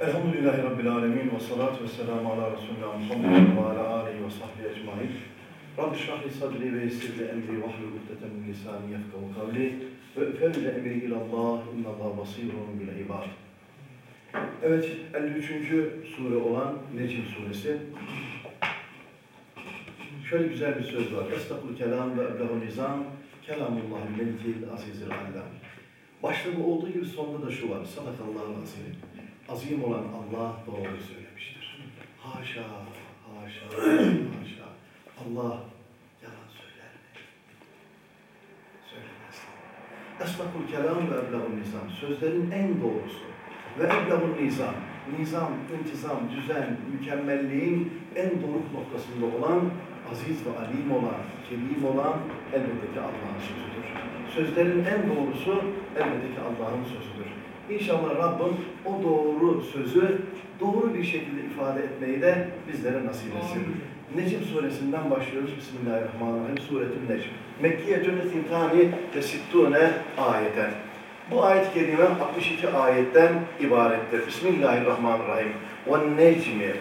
Elhamdülillahi Rabbil Alemin ve salatu ve selamu ala Resulullah Muhammed ve ala alihi ve sahbihi ecmain. Rabbi şrahli sadri ve yessirli emri ve ahlul uhdeten min lisani yefkahu kavli ve üfevle emri ilallah innallah basirun bil ibad. Evet, 53. sure olan Necim suresi. Şöyle güzel bir söz var. Estakul kelam ve eblehu nizam kelamullahil melikil azizil allam. Bu olduğu gibi sonunda da şu var. Sadakallahu azim. Azim olan Allah doğru söylemiştir. Haşa, haşa, haşa. Allah yalan söyler mi? Söylemez. Esnaful kelam ve eblağun nizam. Sözlerin en doğrusu. Ve eblağun nizam. Nizam, intizam, düzen, mükemmelliğin en doruk noktasında olan, aziz ve alim olan, kerim olan elbette ki Allah'ın sözüdür. Sözlerin en doğrusu elbette ki Allah'ın sözüdür. İnşallah Rabbim o doğru sözü doğru bir şekilde ifade etmeyi de bizlere nasip etsin. Necim suresinden başlıyoruz. Bismillahirrahmanirrahim. Suretün Necm. Mekkiyetün sintani ve sittune ayeten. Bu ayet-i kerime 62 ayetten ibarettir. Bismillahirrahmanirrahim. Ve necmi.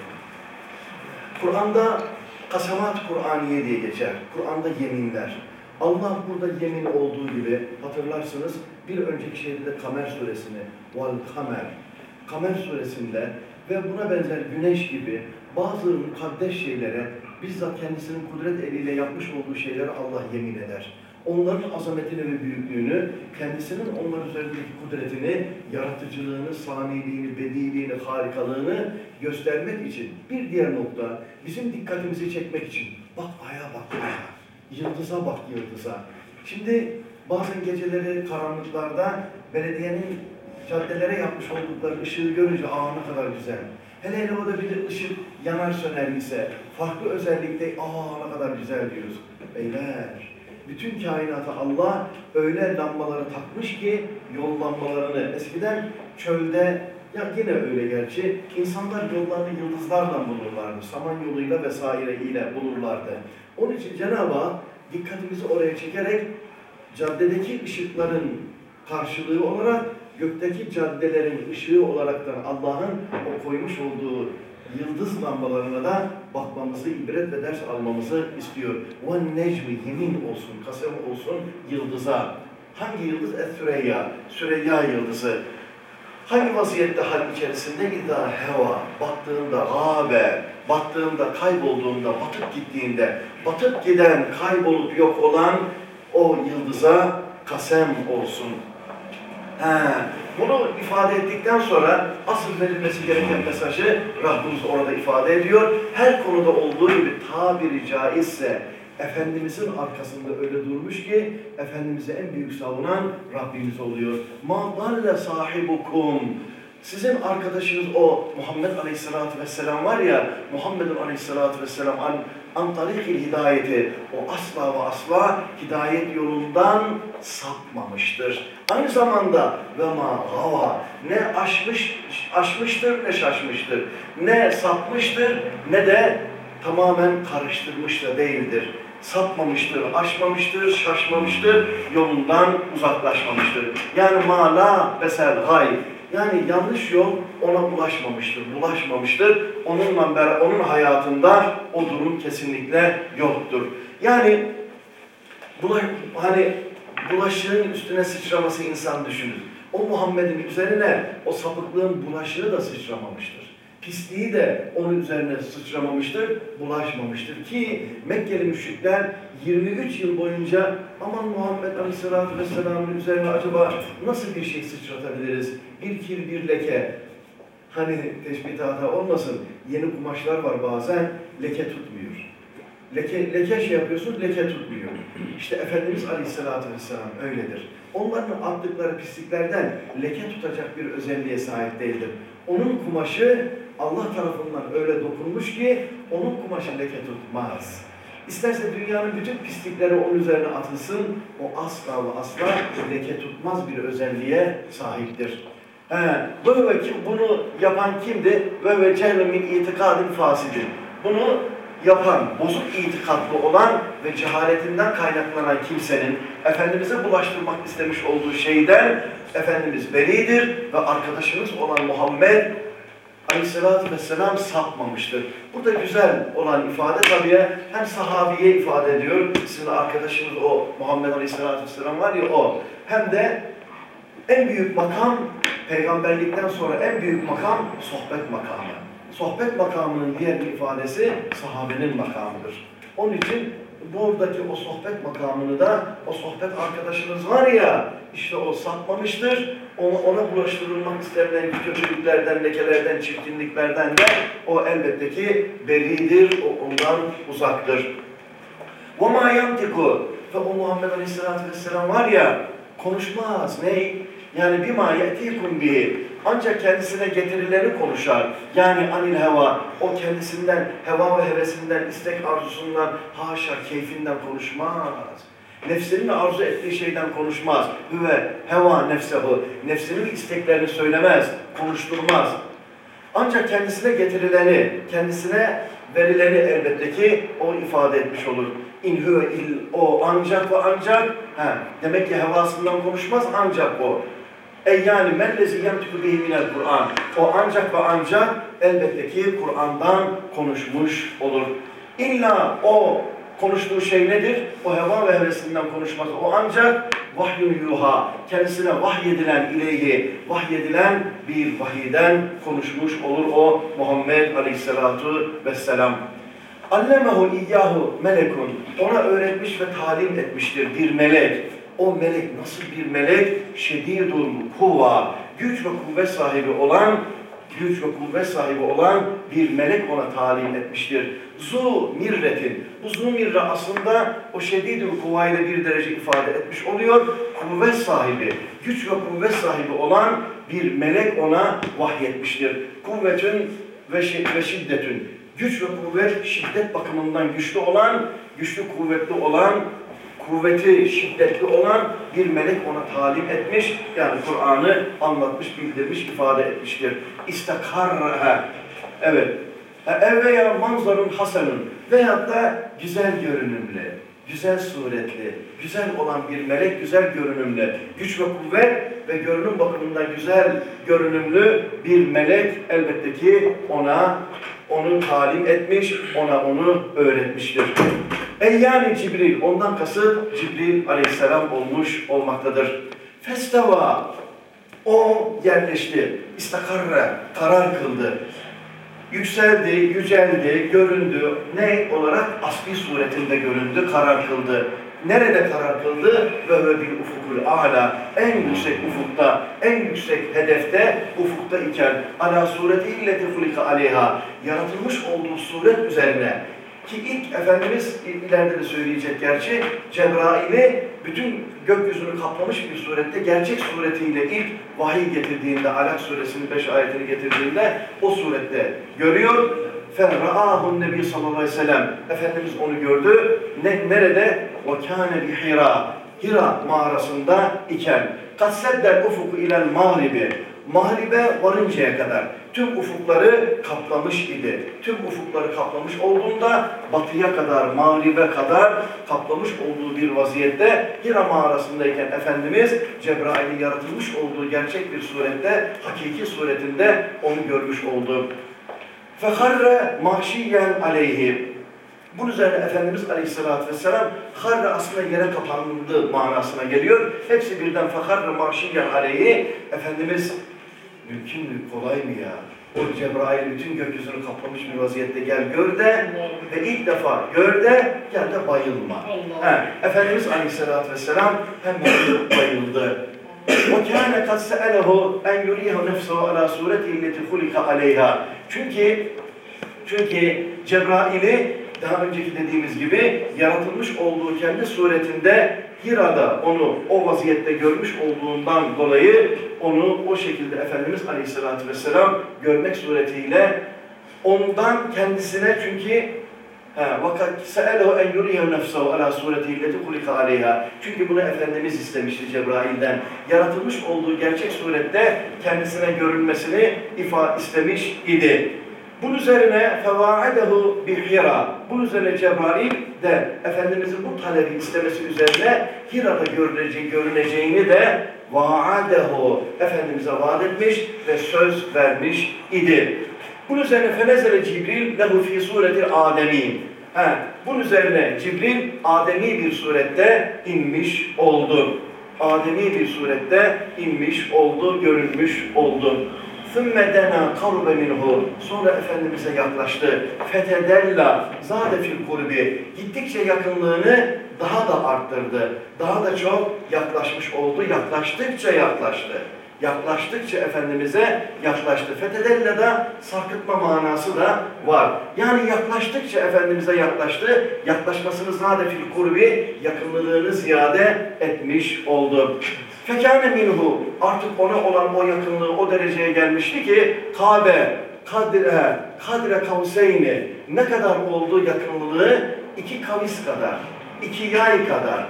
Kur'an'da kasamat Kur'aniye diye geçer. Kur'an'da yeminler. Allah burada yemin olduğu gibi hatırlarsınız bir önceki de Kamer suresini Val Kamer Kamer suresinde ve buna benzer güneş gibi bazı mukaddes şeylere bizzat kendisinin kudret eliyle yapmış olduğu şeylere Allah yemin eder. Onların azametini ve büyüklüğünü, kendisinin onlar üzerindeki kudretini, yaratıcılığını, saniliğini, bediliğini, harikalığını göstermek için bir diğer nokta, bizim dikkatimizi çekmek için bak aya bak aya, yıldıza bak yıldıza. Şimdi bazen geceleri karanlıklarda belediyenin caddelere yapmış oldukları ışığı görünce aa ne kadar güzel. Hele hele o da bir ışık yanar söner ise farklı özellikte aa ne kadar güzel diyoruz. Beyler bütün kainata Allah öyle lambaları takmış ki yol lambalarını eskiden çölde ya yine öyle gerçi insanlar yollarını yıldızlarla bulurlardı. Saman yoluyla vesaire ile bulurlardı. Onun için Cenab-ı Hak dikkatimizi oraya çekerek caddedeki ışıkların karşılığı olarak gökteki caddelerin ışığı olaraktan Allah'ın o koymuş olduğu yıldız lambalarına da bakmamızı, ibret ve ders almamızı istiyor. Ve necmi yemin olsun, kasem olsun yıldıza. Hangi yıldız? Es-Süreyya. Süreyya yıldızı. Hangi vaziyette hal içerisinde idâ heva, battığında gâbe, battığında, kaybolduğunda, batıp gittiğinde, batıp giden, kaybolup yok olan o yıldıza kasem olsun. He, bunu ifade ettikten sonra asıl verilmesi gereken mesajı Rabbimiz orada ifade ediyor. Her konuda olduğu gibi tabiri caizse Efendimizin arkasında öyle durmuş ki Efendimiz'e en büyük savunan Rabbimiz oluyor. Ma dalle sahibukum sizin arkadaşınız o Muhammed Aleyhisselatü Vesselam var ya, Muhammed Aleyhisselatü Vesselam an, an tarikil hidayeti, o asla ve asla hidayet yolundan sapmamıştır. Aynı zamanda ve ma gava, ne aşmış, aşmıştır ne şaşmıştır, ne sapmıştır ne de tamamen karıştırmış da değildir. Sapmamıştır, aşmamıştır, şaşmamıştır, yolundan uzaklaşmamıştır. Yani ma la besel gay, yani yanlış yol ona ulaşmamıştır, bulaşmamıştır. Onunla beraber, onun hayatında o durum kesinlikle yoktur. Yani bula, hani bulaşığın üstüne sıçraması insan düşünür. O Muhammed'in üzerine o sapıklığın bulaşığı da sıçramamıştır. Pisliği de onun üzerine sıçramamıştır, bulaşmamıştır. Ki Mekkeli müşrikler 23 yıl boyunca aman Muhammed Aleyhisselatü Vesselam'ın üzerine acaba nasıl bir şey sıçratabiliriz? Bir kir, bir leke. Hani teşbihata olmasın, yeni kumaşlar var bazen, leke tutmuyor. Leke, leke şey yapıyorsun, leke tutmuyor. İşte Efendimiz Aleyhisselatü Vesselam öyledir. Onların attıkları pisliklerden leke tutacak bir özelliğe sahip değildir. Onun kumaşı Allah tarafından öyle dokunmuş ki onun kumaşı leke tutmaz. İsterse dünyanın bütün pislikleri onun üzerine atılsın, o asla ve asla leke tutmaz bir özelliğe sahiptir. He, ve kim, bunu yapan kimdi? Ve ve cehle min itikadin fasidin. Bunu yapan, bozuk itikatlı olan ve cehaletinden kaynaklanan kimsenin Efendimiz'e bulaştırmak istemiş olduğu şeyden Efendimiz velidir ve arkadaşımız olan Muhammed aleyhissalatü vesselam sapmamıştır. Burada güzel olan ifade tabii hem sahabiye ifade ediyor. Sizin arkadaşımız o Muhammed aleyhissalatü vesselam var ya o. Hem de en büyük makam peygamberlikten sonra en büyük makam sohbet makamı. Sohbet makamının diğer bir ifadesi sahabenin makamıdır. Onun için buradaki o sohbet makamını da o sohbet arkadaşınız var ya işte o sapmamıştır. Ona, ona bulaştırılmak istenilen kötülüklerden, lekelerden, çirkinliklerden de o elbette ki beridir, o ondan uzaktır. وَمَا يَنْتِقُ Ve o Muhammed Aleyhisselatü Vesselam var ya konuşmaz. Ne? Yani bima ye'tikum bihi. Ancak kendisine getirileri konuşar. Yani anil heva. O kendisinden, heva ve hevesinden, istek arzusundan, haşa keyfinden konuşmaz. Nefsinin arzu ettiği şeyden konuşmaz. Hüve heva nefsehu. Nefsinin isteklerini söylemez, konuşturmaz. Ancak kendisine getirileni, kendisine verileni elbette ki o ifade etmiş olur. İn huve il o ancak ve ancak he, demek ki hevasından konuşmaz ancak o. E yani mellezi yemtiku bihi minel Kur'an. O ancak ve ancak elbette ki Kur'an'dan konuşmuş olur. İlla o konuştuğu şey nedir? O heva ve hevesinden konuşmaz. O ancak vahyun yuha, kendisine vahyedilen ileyhi, vahyedilen bir vahiden konuşmuş olur o Muhammed Aleyhisselatu Vesselam. Allemehu iyyahu melekun. Ona öğretmiş ve talim etmiştir bir melek. O melek nasıl bir melek? Şedidul kuva. Güç ve kuvvet sahibi olan güç ve kuvvet sahibi olan bir melek ona talim etmiştir. Zu mirretin. Bu zu mirre aslında o şedidül kuvayla bir derece ifade etmiş oluyor. Kuvvet sahibi, güç ve kuvvet sahibi olan bir melek ona vahyetmiştir. Kuvvetün ve, ve şiddetün. Güç ve kuvvet şiddet bakımından güçlü olan, güçlü kuvvetli olan, kuvveti şiddetli olan bir melek ona talim etmiş. Yani Kur'an'ı anlatmış, bildirmiş, ifade etmiştir. İstakarra. Evet. Ev veya manzarın hasanın veyahut da güzel görünümlü, güzel suretli, güzel olan bir melek, güzel görünümlü, güç ve kuvvet ve görünüm bakımından güzel görünümlü bir melek elbette ki ona onu talim etmiş, ona onu öğretmiştir. E yani Cibril, ondan kasıt Cibril aleyhisselam olmuş olmaktadır. Festeva, o yerleşti, istakarra, karar kıldı. Yükseldi, yüceldi, göründü. Ne olarak? Asli suretinde göründü, karar kıldı. Nerede karar kıldı? Ve ve bir ufukul ala. En yüksek ufukta, en yüksek hedefte, ufukta iken ala sureti illeti hulika aleyha. Yaratılmış olduğu suret üzerine ki ilk Efendimiz ileride de söyleyecek gerçi Cebrail'i bütün gökyüzünü kaplamış bir surette gerçek suretiyle ilk vahiy getirdiğinde Alak suresinin 5 ayetini getirdiğinde o surette görüyor. فَرَآهُ النَّبِي sallallahu aleyhi ve sellem Efendimiz onu gördü. Ne, nerede? وَكَانَ بِحِرَى Hira mağarasında iken قَدْسَدَّ الْاُفُقُ اِلَى الْمَغْرِبِ Mağribe varıncaya kadar tüm ufukları kaplamış idi. Tüm ufukları kaplamış olduğunda batıya kadar, mağribe kadar kaplamış olduğu bir vaziyette Hira mağarasındayken Efendimiz Cebrail'i yaratılmış olduğu gerçek bir surette, hakiki suretinde onu görmüş oldu. فَخَرَّ مَحْشِيًّا عَلَيْهِ bunun üzerine Efendimiz Aleyhisselatü Vesselam harre aslında yere kapandı manasına geliyor. Hepsi birden faharre marşiyyen aleyhi. Efendimiz mümkün mü, kolay mı ya? O Cebrail bütün gökyüzünü kaplamış bir vaziyette gel gör de ve ilk defa gör de gel de bayılma. Allah. He, Efendimiz Aleyhisselatü Vesselam hemen bayıldı. وَكَانَ قَدْ سَأَلَهُ اَنْ يُرِيهُ نَفْسَهُ عَلَى سُورَةِ الَّتِي خُلِقَ عَلَيْهَا Çünkü çünkü Cebrail'i daha önceki dediğimiz gibi yaratılmış olduğu kendi suretinde Hira'da onu o vaziyette görmüş olduğundan dolayı onu o şekilde Efendimiz Aleyhisselatü Vesselam görmek suretiyle ondan kendisine çünkü vakat se'elehu en yuriyehu nefsehu ala sureti illeti kulika aleyha. Çünkü bunu Efendimiz istemişti Cebrail'den. Yaratılmış olduğu gerçek surette kendisine görünmesini ifa istemiş idi. Bunun üzerine fevaidehu bi Hira. Bunun üzerine Cebrail de Efendimizin bu talebi istemesi üzerine Hira'da görüneceği, görüneceğini de vaadehu Efendimiz'e vaat etmiş ve söz vermiş idi. Bunun üzerine fenezele Cibril lehu fi sureti Ademi. He, bunun üzerine Cibril Ademi bir surette inmiş oldu. Ademi bir surette inmiş oldu, görünmüş oldu. ثُمَّ دَنَا قَرُبَ مِنْهُ Sonra Efendimiz'e yaklaştı. فَتَدَلَّ zade fil kurbi Gittikçe yakınlığını daha da arttırdı. Daha da çok yaklaşmış oldu. Yaklaştıkça yaklaştı. Yaklaştıkça Efendimiz'e yaklaştı. Fetedelle de sarkıtma manası da var. Yani yaklaştıkça Efendimiz'e yaklaştı. Yaklaşmasını zade fil kurbi yakınlığını ziyade etmiş oldu. Fekâne minhu. Artık ona olan o yakınlığı o dereceye gelmişti ki Kabe kadre kadre kavseyni. Ne kadar oldu yakınlığı? İki kavis kadar iki yay kadar.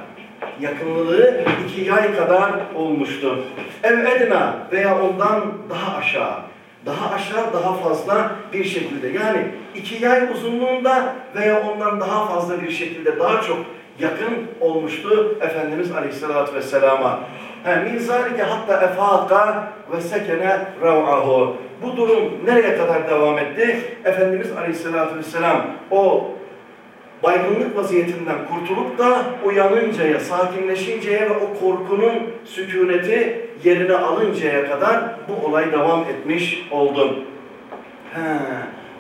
Yakınlığı iki yay kadar olmuştu. Ev edna veya ondan daha aşağı daha aşağı daha fazla bir şekilde. Yani iki yay uzunluğunda veya ondan daha fazla bir şekilde daha çok yakın olmuştu Efendimiz Aleyhisselatü Vesselam'a. Min zalike hatta efaka ve sekene rav'ahu. Bu durum nereye kadar devam etti? Efendimiz Aleyhisselatü Vesselam o baygınlık vaziyetinden kurtulup da uyanıncaya, sakinleşinceye ve o korkunun sükuneti yerine alıncaya kadar bu olay devam etmiş oldu. He.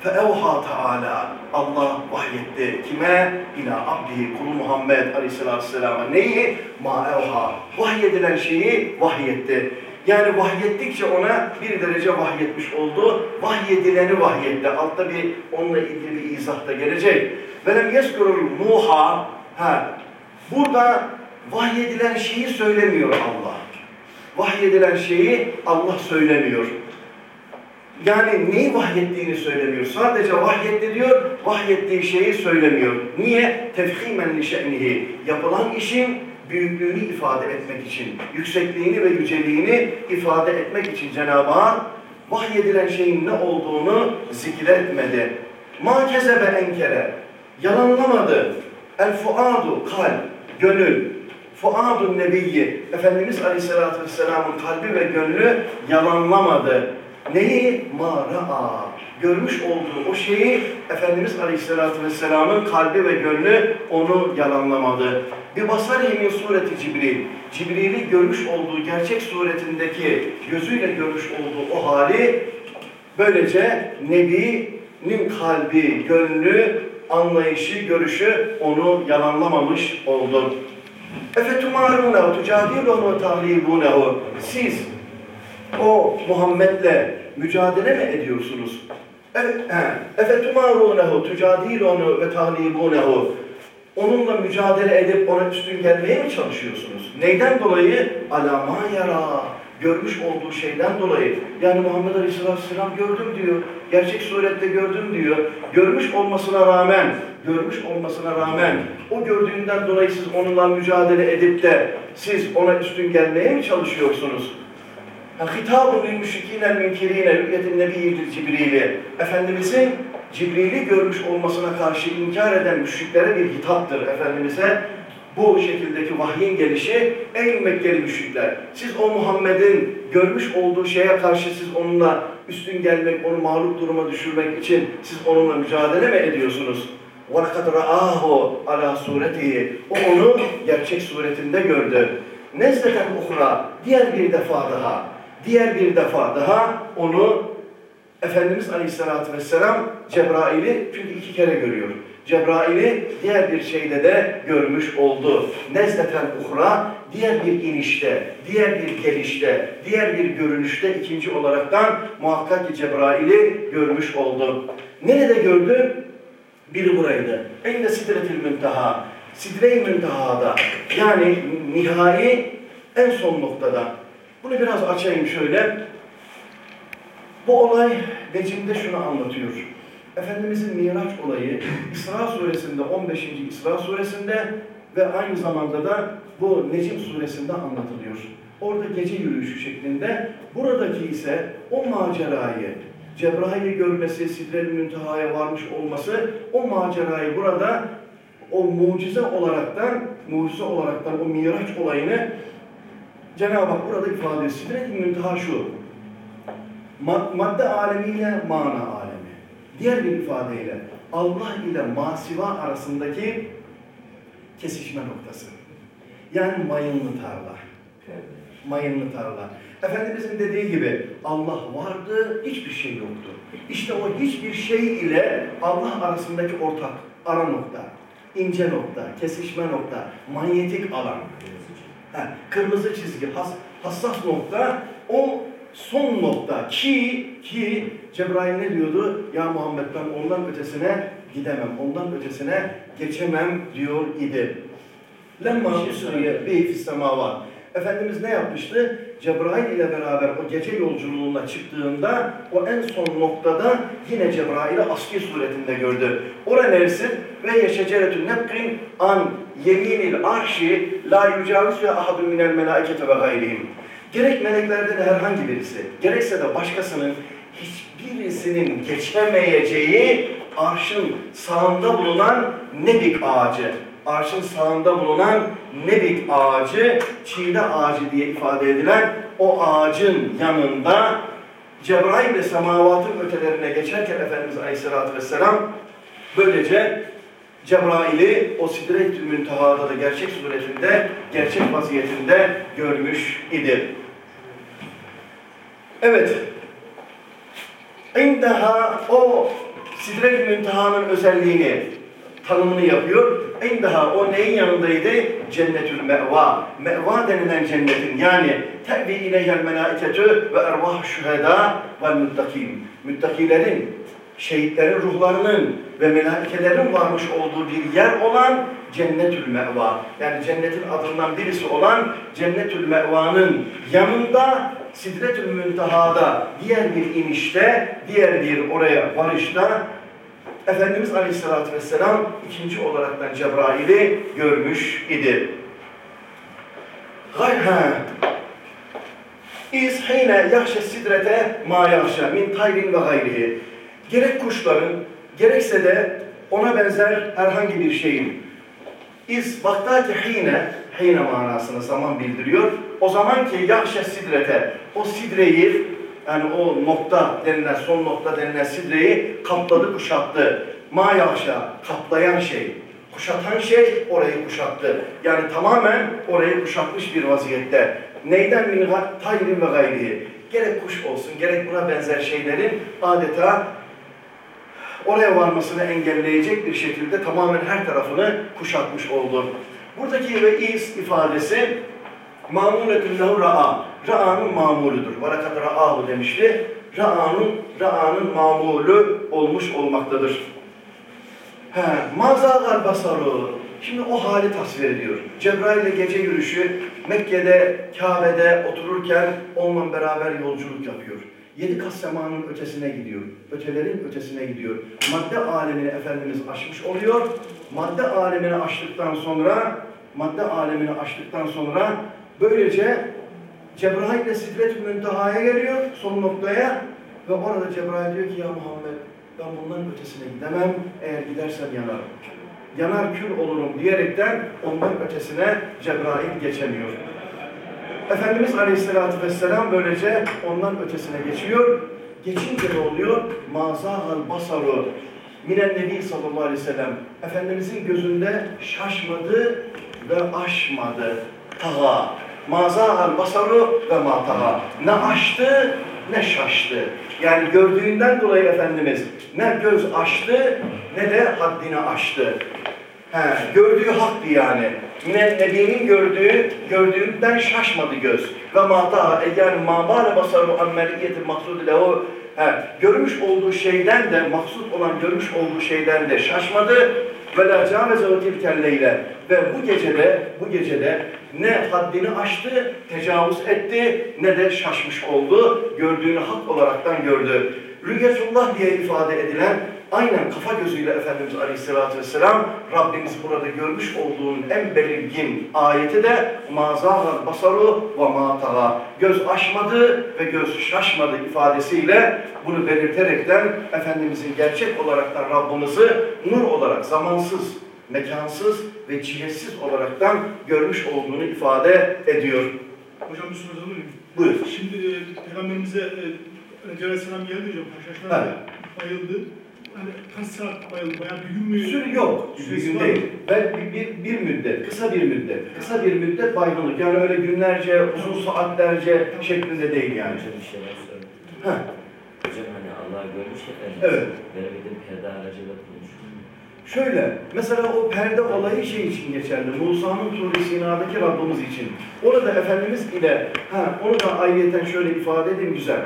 فَاَوْحَا Teala Allah vahyetti. Kime? İlâ abdihi kulu Muhammed Aleyhisselatü Vesselam'a. Neyi? Ma evha. Vahyedilen şeyi vahyetti. Yani vahyettikçe ona bir derece vahyetmiş oldu. Vahyedileni vahyetti. Altta bir onunla ilgili bir izah da gelecek. Velem yeskurul muha. Ha. Burada vahyedilen şeyi söylemiyor Allah. Vahyedilen şeyi Allah söylemiyor. Yani neyi vahyettiğini söylemiyor. Sadece vahyetti diyor, vahyettiği şeyi söylemiyor. Niye? Tefhimen li. Yapılan işin büyüklüğünü ifade etmek için, yüksekliğini ve yüceliğini ifade etmek için Cenab-ı Hak vahyedilen şeyin ne olduğunu zikretmedi. Ma kezebe enkere. Yalanlamadı. El fuadu kalp, gönül. Fuadun nebiyyi. Efendimiz Aleyhisselatü Vesselam'ın kalbi ve gönlü yalanlamadı. Neyi? Mara'a. Görmüş olduğu o şeyi Efendimiz Aleyhisselatü Vesselam'ın kalbi ve gönlü onu yalanlamadı. Bir basarihi min sureti Cibril. Cibril'i görmüş olduğu gerçek suretindeki gözüyle görmüş olduğu o hali böylece Nebi'nin kalbi, gönlü, anlayışı, görüşü onu yalanlamamış oldu. Efetumaruna tucadiluhu tahribunehu. Siz o Muhammed'le mücadele mi ediyorsunuz? Efetumarunehu tucadilunu ve tahlibunehu. Onunla mücadele edip ona üstün gelmeye mi çalışıyorsunuz? Neyden dolayı? Alama yara. Görmüş olduğu şeyden dolayı. Yani Muhammed Aleyhisselatü gördüm diyor. Gerçek surette gördüm diyor. Görmüş olmasına rağmen, görmüş olmasına rağmen o gördüğünden dolayı siz onunla mücadele edip de siz ona üstün gelmeye mi çalışıyorsunuz? Hitabun lil müşrikîne münkirîne rü'yetin nebiyyidil Cibril'i. Efendimizin Cibril'i görmüş olmasına karşı inkar eden müşriklere bir hitaptır Efendimiz'e. Bu şekildeki vahyin gelişi ey Mekkeli müşrikler. Siz o Muhammed'in görmüş olduğu şeye karşı siz onunla üstün gelmek, onu mağlup duruma düşürmek için siz onunla mücadele mi ediyorsunuz? وَلَقَدْ رَآهُ عَلَى سُورَتِهِ O onu gerçek suretinde gördü. Nezleten uhra, diğer bir defa daha, diğer bir defa daha onu Efendimiz Aleyhisselatü Vesselam Cebrail'i çünkü iki kere görüyor. Cebrail'i diğer bir şeyde de görmüş oldu. Nezleten uhra, diğer bir inişte, diğer bir gelişte, diğer bir görünüşte ikinci olaraktan muhakkak ki Cebrail'i görmüş oldu. Nerede gördü? Biri buraydı. Eyne sidretil münteha. Sidre-i müntehada. Yani nihai en son noktada. Bunu biraz açayım şöyle. Bu olay Necim'de şunu anlatıyor. Efendimizin Miraç olayı İsra suresinde 15. İsra suresinde ve aynı zamanda da bu Necim suresinde anlatılıyor. Orada gece yürüyüşü şeklinde. Buradaki ise o macerayı, Cebrail'i görmesi, Sidre-i Münteha'ya varmış olması, o macerayı burada o mucize olaraktan, mucize olaraktan o Miraç olayını Cenab-ı Hak burada ifade ediyor. Sidre-i Münteha şu, madde alemiyle mana alemi. Diğer bir ifadeyle Allah ile masiva arasındaki kesişme noktası. Yani mayınlı tarla. Mayınlı tarla. Efendimizin dediği gibi Allah vardı, hiçbir şey yoktu. İşte o hiçbir şey ile Allah arasındaki ortak, ara nokta, ince nokta, kesişme nokta, manyetik alan. Ha, kırmızı çizgi, has, hassas nokta, o son nokta ki, ki Cebrail ne diyordu? Ya Muhammed ben ondan ötesine gidemem, ondan ötesine geçemem diyor idi. Lemma usriye bihi fis semavat. Efendimiz ne yapmıştı? Cebrail ile beraber o gece yolculuğuna çıktığında o en son noktada yine Cebrail'i aski suretinde gördü. Ora neresi? Ve yeşeceretün nebkin an yeminil arşi la yücaviz ve ahadun minel melaikete ve gayrihim. Gerek meleklerden herhangi birisi, gerekse de başkasının hiçbirisinin geçemeyeceği arşın sağında bulunan nebik ağacı arşın sağında bulunan nebik ağacı, çiğde ağacı diye ifade edilen o ağacın yanında Cebrail ve semavatın ötelerine geçerken Efendimiz Aleyhisselatü Vesselam böylece Cebrail'i o Sidret-i Münteha'da da gerçek suretinde, gerçek vaziyetinde görmüş idi. Evet, İndaha o Sidret-i Münteha'nın özelliğini, tanımını yapıyor. En daha o neyin yanındaydı? Cennetül me'va. Me'va denilen cennetin yani te'vi ileyhel melâiketü ve ervah şühedâ ve müttakim. Müttakilerin, şehitlerin ruhlarının ve melaikelerin varmış olduğu bir yer olan Cennetül Me'va. Yani cennetin adından birisi olan Cennetül Me'va'nın yanında Sidretül Münteha'da diğer bir inişte, diğer bir oraya varışta Efendimiz Aleyhisselatü Vesselam ikinci olaraktan Cebrail'i görmüş idi. Gayha İz heyne yahşe sidrete ma yahşe min tayrin ve gayrihi. Gerek kuşların, gerekse de ona benzer herhangi bir şeyin. İz vaktaki hine, hine manasını zaman bildiriyor. O zaman ki yahşe sidrete, o sidreyi yani o nokta denilen, son nokta denilen sidreyi kapladı, kuşattı. Ma yahşa, kaplayan şey, kuşatan şey orayı kuşattı. Yani tamamen orayı kuşatmış bir vaziyette. Neyden min tayrin ve gayrihi. Gerek kuş olsun, gerek buna benzer şeylerin adeta oraya varmasını engelleyecek bir şekilde tamamen her tarafını kuşatmış oldu. Buradaki ve is ifadesi mamuletün lehu ra'a. Ra'anın mamuludur. Varakat ra'ahu demişti. Ra'anın Ra'anın mamulü olmuş olmaktadır. He, mazagar basaru. Şimdi o hali tasvir ediyor. Cebrail ile gece yürüyüşü Mekke'de, Kabe'de otururken onunla beraber yolculuk yapıyor. Yedi kat semanın ötesine gidiyor. Ötelerin ötesine gidiyor. Madde alemini Efendimiz aşmış oluyor. Madde alemini aştıktan sonra madde alemini aştıktan sonra böylece Cebrail ile Sidret-i Münteha'ya geliyor son noktaya ve orada Cebrail diyor ki ya Muhammed ben bunların ötesine gidemem eğer gidersem yanarım. Yanar kül olurum diyerekten onların ötesine Cebrail geçemiyor. Efendimiz Aleyhisselatü Vesselam böylece ondan ötesine geçiyor. Geçince ne oluyor? Mazahal basaru minen nebi sallallahu aleyhi ve sellem. Efendimizin gözünde şaşmadı ve aşmadı. Taha. Mazahal basaru ve mataha. Ne aştı ne şaştı. Yani gördüğünden dolayı Efendimiz ne göz açtı ne de haddini aştı. He, gördüğü haktı yani. Yine Nebi'nin gördüğü, gördüğünden şaşmadı göz. Ve mata, yani mabale basaru ammeliyeti maksud lehu. He, görmüş olduğu şeyden de, maksud olan görmüş olduğu şeyden de şaşmadı. Ve la caveze o tilkelleyle. Ve bu gecede, bu gecede ne haddini aştı, tecavüz etti, ne de şaşmış oldu. Gördüğünü hak olaraktan gördü. Rüyetullah diye ifade edilen aynen kafa gözüyle Efendimiz Aleyhisselatü Vesselam Rabbimiz burada görmüş olduğun en belirgin ayeti de mazahal basaru ve mataha göz aşmadı ve göz şaşmadı ifadesiyle bunu belirterekten Efendimizin gerçek olaraktan Rabbimizi nur olarak zamansız, mekansız ve cihetsiz olaraktan görmüş olduğunu ifade ediyor. Hocam bir soru miyim? Buyur. Şimdi e, Peygamberimize e, Aleyhisselam geldi hocam. Evet. Bayıldı. Hani kaç saat bayıldı bayağı bir gün mü? Sür yok, gün var değil. Ben bir, bir, bir müddet, kısa bir müddet, kısa bir müddet baygınlık. Yani öyle günlerce, uzun saatlerce şeklinde değil yani. Hocam bir şeyler söyledi. Heh, Hocam hani Allah'ı görmüş efendimiz. Evet. Böyle bir de perde aracıyla konuşmuş. Şöyle, mesela o perde olayı şey için geçerli. Musa'nın Tur-i Sina'daki Rabbimiz için. Orada Efendimiz ile, ha, onu da ayrıyeten şöyle ifade edeyim güzel.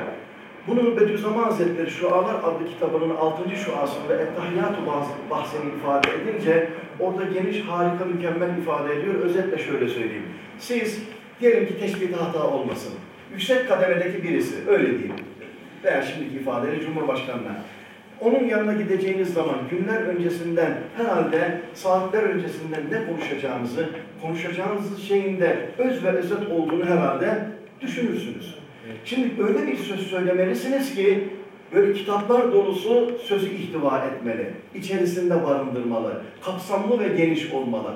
Bunu Bediüzzaman Hazretleri Şualar adlı kitabının 6. şuasında Ettehiyat-ı Bahs- bahsini ifade edince orada geniş, harika, mükemmel ifade ediyor. Özetle şöyle söyleyeyim. Siz diyelim ki teşbihde hata olmasın. Yüksek kademedeki birisi, öyle diyeyim. Veya şimdiki ifadeyle Cumhurbaşkanı'na. Onun yanına gideceğiniz zaman günler öncesinden herhalde saatler öncesinden ne konuşacağınızı, konuşacağınız şeyin de öz ve özet olduğunu herhalde düşünürsünüz. Şimdi öyle bir söz söylemelisiniz ki böyle kitaplar dolusu sözü ihtiva etmeli, içerisinde barındırmalı, kapsamlı ve geniş olmalı.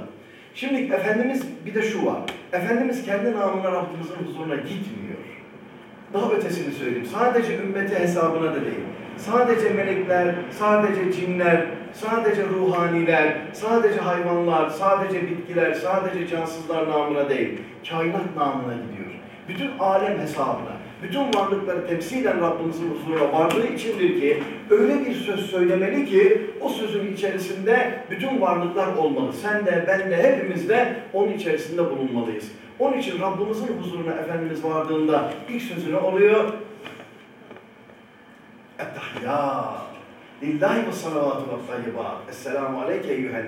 Şimdi Efendimiz bir de şu var, Efendimiz kendi namına Rabbimizin huzuruna gitmiyor. Daha ötesini söyleyeyim. Sadece ümmeti hesabına da değil. Sadece melekler, sadece cinler, sadece ruhaniler, sadece hayvanlar, sadece bitkiler, sadece cansızlar namına değil. Kainat namına gidiyor. Bütün alem hesabına, bütün varlıkları temsilen Rabbimizin huzuruna vardığı içindir ki öyle bir söz söylemeli ki o sözün içerisinde bütün varlıklar olmalı. Sen de, ben de, hepimiz de onun içerisinde bulunmalıyız. Onun için Rabbimizin huzuruna Efendimiz vardığında ilk sözü ne oluyor? Ettehiyat. Lillahi ve salavatü ve tayyibat. Esselamu aleyke eyyühen.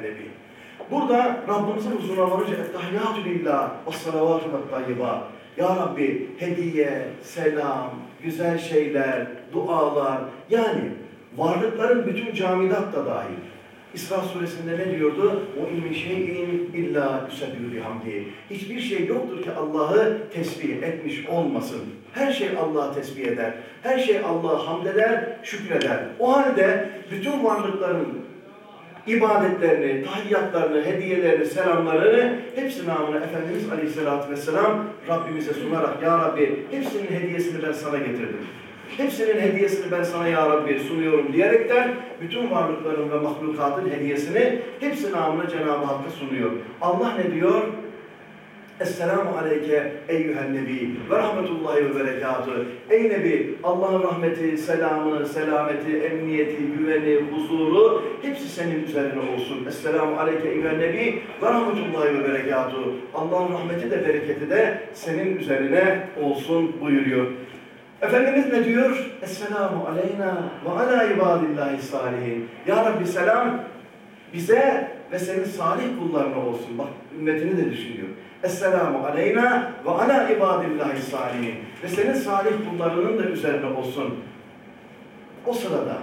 Burada Rabbimizin huzuruna varınca Ettehiyatü lillah ve salavatü ve tayyibat. Ya Rabbi hediye, selam, güzel şeyler, dualar yani varlıkların bütün camidat da dahil. İsra suresinde ne diyordu? O ilmi şeyin illa yüsebbihü bihamdi. Hiçbir şey yoktur ki Allah'ı tesbih etmiş olmasın. Her şey Allah'ı tesbih eder. Her şey Allah'a hamd eder, şükreder. O halde bütün varlıkların ibadetlerini, tahiyyatlarını, hediyelerini, selamlarını hepsi namına Efendimiz Aleyhisselatü Vesselam Rabbimize sunarak Ya Rabbi hepsinin hediyesini ben sana getirdim. Hepsinin hediyesini ben sana ya Rabbi sunuyorum diyerekten bütün varlıkların ve mahlukatın hediyesini hepsi namına Cenab-ı Hakk'a sunuyor. Allah ne diyor? Esselamu aleyke eyyühen nebi ve rahmetullahi ve berekatü. Ey Nebi Allah'ın rahmeti, selamı, selameti, emniyeti, güveni, huzuru hepsi senin üzerine olsun. Esselamu aleyke eyyühen nebi ve rahmetullahi ve berekatü. Allah'ın rahmeti de bereketi de senin üzerine olsun buyuruyor. Efendimiz ne diyor? Esselamu aleyna ve ala ibadillahi salihin. Ya Rabbi selam bize ve senin salih kullarına olsun. Bak ümmetini de düşünüyor. Esselamu aleyna ve ala ibadillahi salihin. Ve senin salih kullarının da üzerine olsun. O sırada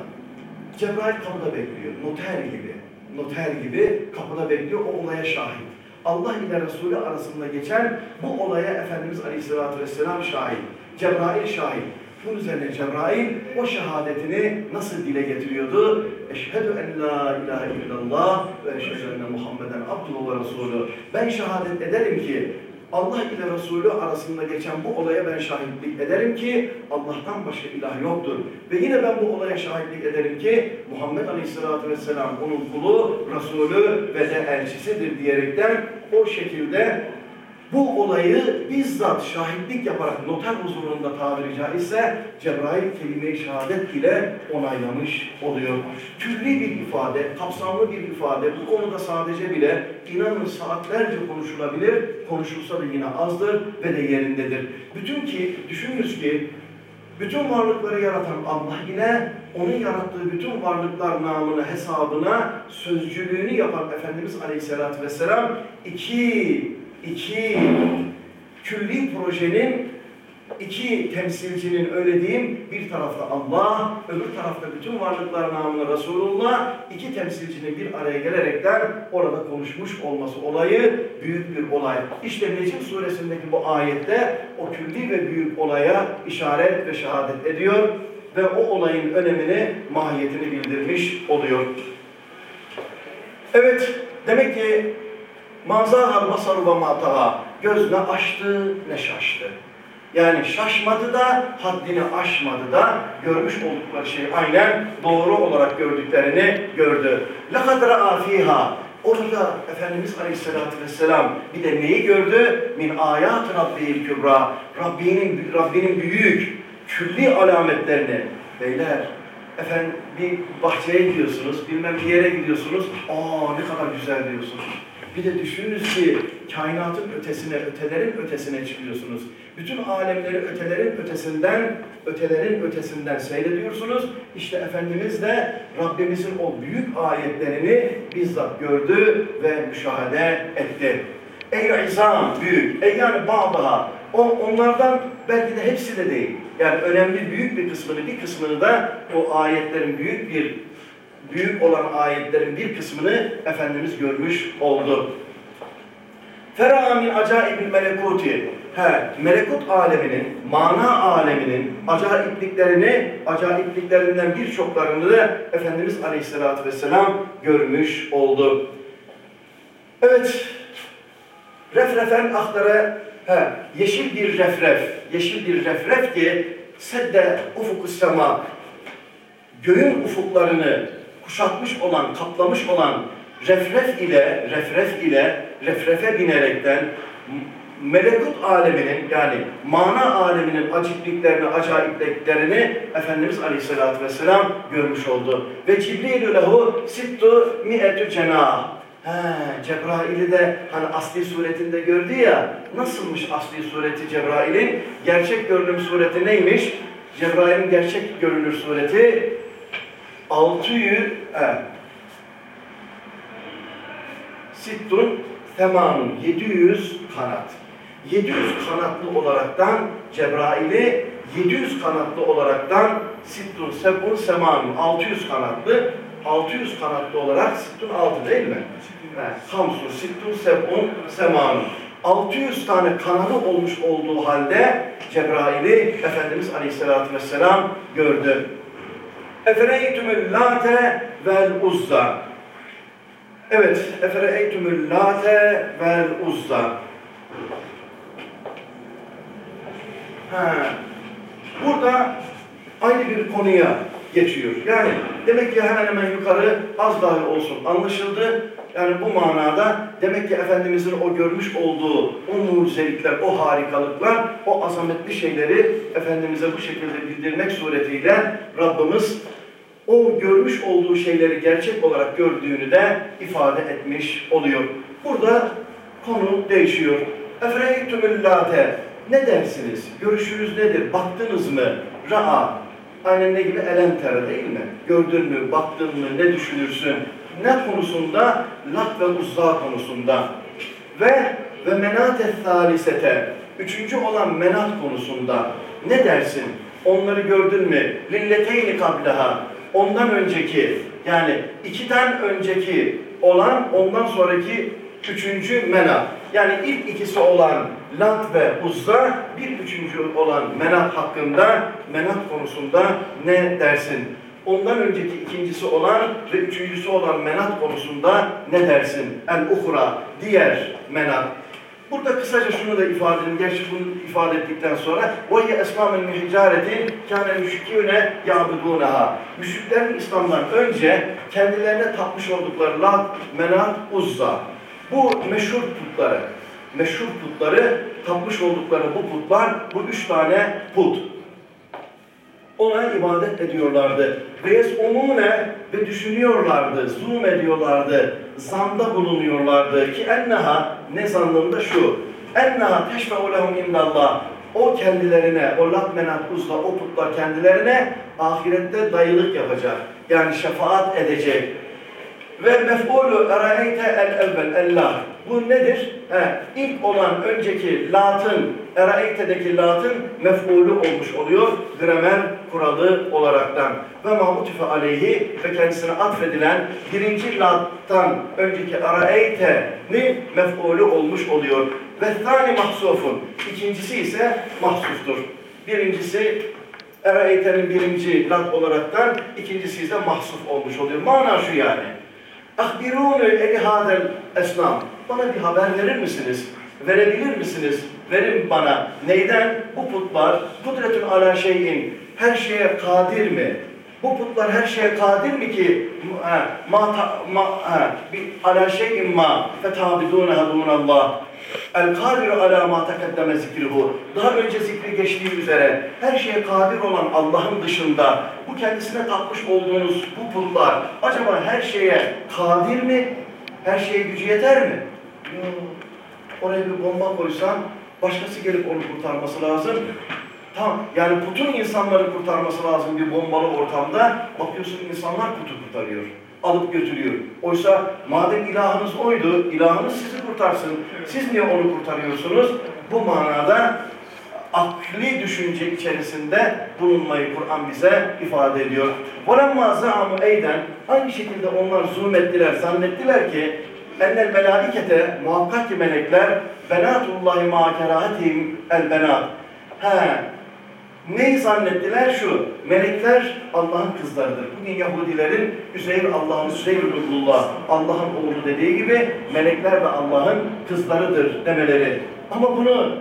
Cebrail kapıda bekliyor. Noter gibi. Noter gibi kapıda bekliyor. O olaya şahit. Allah ile Resulü arasında geçen bu olaya Efendimiz Aleyhisselatü Vesselam şahit. Cebrail şahit. Bunun üzerine Cebrail o şehadetini nasıl dile getiriyordu? Eşhedü en la ilahe illallah ve eşhedü enne Muhammeden abduhu ve resulü. Ben şehadet ederim ki Allah ile Resulü arasında geçen bu olaya ben şahitlik ederim ki Allah'tan başka ilah yoktur. Ve yine ben bu olaya şahitlik ederim ki Muhammed Aleyhisselatü Vesselam onun kulu, Resulü ve de elçisidir diyerekten o şekilde bu olayı bizzat şahitlik yaparak noter huzurunda tabiri caizse Cebrail kelime-i şehadet ile onaylamış oluyor. Külli bir ifade, kapsamlı bir ifade. Bu konuda sadece bile inanın saatlerce konuşulabilir, konuşulsa da yine azdır ve de yerindedir. Bütün ki, düşününüz ki bütün varlıkları yaratan Allah ile onun yarattığı bütün varlıklar namına, hesabına sözcülüğünü yapan Efendimiz Aleyhisselatü Vesselam iki iki külli projenin iki temsilcinin öyle diyeyim bir tarafta Allah, öbür tarafta bütün varlıklar namına Resulullah iki temsilcinin bir araya gelerekten orada konuşmuş olması olayı büyük bir olay. İşte Necim suresindeki bu ayette o külli ve büyük olaya işaret ve şehadet ediyor ve o olayın önemini, mahiyetini bildirmiş oluyor. Evet, demek ki Mazahar basaru ve mataha. Göz ne açtı ne şaştı. Yani şaşmadı da, haddini aşmadı da, görmüş oldukları şeyi aynen doğru olarak gördüklerini gördü. لَقَدْ رَعَى ف۪يهَا Orada Efendimiz Aleyhisselatü Vesselam bir de neyi gördü? Min ayat Rabbil kübra. Rabbinin, Rabbinin büyük, külli alametlerini. Beyler, efendim bir bahçeye gidiyorsunuz, bilmem bir yere gidiyorsunuz. Aa ne kadar güzel diyorsunuz. Bir de düşününüz ki kainatın ötesine, ötelerin ötesine çıkıyorsunuz. Bütün alemleri ötelerin ötesinden, ötelerin ötesinden seyrediyorsunuz. İşte Efendimiz de Rabbimizin o büyük ayetlerini bizzat gördü ve müşahede etti. Ey izam büyük, ey yani bağdaha. O, onlardan belki de hepsi de değil. Yani önemli büyük bir kısmını, bir kısmını da o ayetlerin büyük bir büyük olan ayetlerin bir kısmını Efendimiz görmüş oldu. Feraha min acaibil melekuti. He, melekut aleminin, mana aleminin acayipliklerini, acayipliklerinden birçoklarını da Efendimiz Aleyhisselatü Vesselam görmüş oldu. Evet, refrefen ahtara, he, yeşil bir refref, yeşil bir refref ki sedde ufukus sema, göğün ufuklarını kuşatmış olan, kaplamış olan refref ile, refref ile, refrefe binerekten melekut aleminin yani mana aleminin acipliklerini, acayipliklerini Efendimiz Aleyhisselatü Vesselam görmüş oldu. Ve Cibril lehu sittu mi'etü cenah. He, Cebrail'i de hani asli suretinde gördü ya, nasılmış asli sureti Cebrail'in? Gerçek görünüm sureti neymiş? Cebrail'in gerçek görünür sureti 600 evet. Sittun temanun 700 kanat. 700 kanatlı olaraktan Cebrail'i 700 kanatlı olaraktan Sittun sebun semanun 600 kanatlı 600 kanatlı olarak Sittun 6 değil mi? Evet. Hamsun Sittun sebun semanun 600 tane kanalı olmuş olduğu halde Cebrail'i Efendimiz Aleyhisselatü Vesselam gördü. Efereytümül late vel uzza. Evet, efereytümül late vel uzza. Ha. Burada aynı bir konuya geçiyor. Yani demek ki hemen hemen yukarı az dahi olsun anlaşıldı. Yani bu manada demek ki Efendimizin o görmüş olduğu o mucizelikler, o harikalıklar, o azametli şeyleri Efendimiz'e bu şekilde bildirmek suretiyle Rabbimiz o görmüş olduğu şeyleri gerçek olarak gördüğünü de ifade etmiş oluyor. Burada konu değişiyor. Efreytümül late. Ne dersiniz? Görüşünüz nedir? Baktınız mı? Ra'a. Aynen ne gibi? Elentere değil mi? Gördün mü? Baktın mı? Ne düşünürsün? Ne konusunda? Lat ve uzza konusunda. Ve ve menate thalisete. Üçüncü olan menat konusunda. Ne dersin? Onları gördün mü? Lilleteyni kableha. Ondan önceki yani ikiden önceki olan ondan sonraki üçüncü menat. Yani ilk ikisi olan Lat ve Uzza, bir üçüncü olan menat hakkında, menat konusunda ne dersin? Ondan önceki ikincisi olan ve üçüncüsü olan menat konusunda ne dersin? El-Uhra, diğer menat. Burada kısaca şunu da ifade edin. Gerçi bunu ifade ettikten sonra وَهِيَ اَسْمَامٍ مِحِجَارَةٍ كَانَ الْمüşrikûne يَعْبُدûنَهَا Müşriklerin İslam'dan önce kendilerine tapmış oldukları Lat, Menat, Uzza. bu meşhur putları, meşhur putları, tapmış oldukları bu putlar, bu üç tane put. Ona ibadet ediyorlardı. Ve yes'umune ve düşünüyorlardı, zoom ediyorlardı, zanda bulunuyorlardı ki enneha ne zannında şu. Enneha teşfe'u lehum indallah. O kendilerine, o lat menat uzla, o putlar kendilerine ahirette dayılık yapacak. Yani şefaat edecek. Ve mef'ulu eraeyte el evvel ellah. Bu nedir? He, ilk olan önceki latın, eraeyte'deki latın mef'ulu olmuş oluyor. Gramer kuralı olaraktan. Ve mahmutife aleyhi ve kendisine atfedilen birinci lattan önceki eraeyte'ni mef'ulu olmuş oluyor. Ve thani mahsufun. İkincisi ise mahsuftur. Birincisi Eraeyte'nin birinci lat olaraktan, ikincisi ise mahsuf olmuş oluyor. Mana şu yani. Eli hadel esnam. Bana bir haber verir misiniz? verebilir misiniz? Verin bana. Neyden? Bu putlar kudretün ala şeyin her şeye kadir mi? Bu putlar her şeye kadir mi ki ma, ta, ma bir ala şeyin ma fetabidûneha dûnallah El kadiru ala ma tekaddeme zikruhu. Daha önce zikri geçtiği üzere her şeye kadir olan Allah'ın dışında bu kendisine takmış olduğunuz bu putlar acaba her şeye kadir mi? Her şeye gücü yeter mi? Yok. Oraya bir bomba koysan başkası gelip onu kurtarması lazım. Tamam, yani putun insanları kurtarması lazım bir bombalı ortamda. Bakıyorsun insanlar putu kurtarıyor Alıp götürüyor. Oysa madem ilahınız oydu, ilahınız sizi kurtarsın. Siz niye onu kurtarıyorsunuz? Bu manada akli düşünce içerisinde bulunmayı Kur'an bize ifade ediyor. وَلَمَّا زَعَمُ eyden Aynı şekilde onlar zulmettiler, zannettiler ki ennel melaikete muhakkak ki melekler benatullahi ma kerahatihim el benat. He, Neyi zannettiler? Şu, melekler Allah'ın kızlarıdır. Bugün Yahudilerin Üzeyr Allah'ın Üzeyr Ruhullah, Allah'ın oğlu dediği gibi melekler de Allah'ın kızlarıdır demeleri. Ama bunu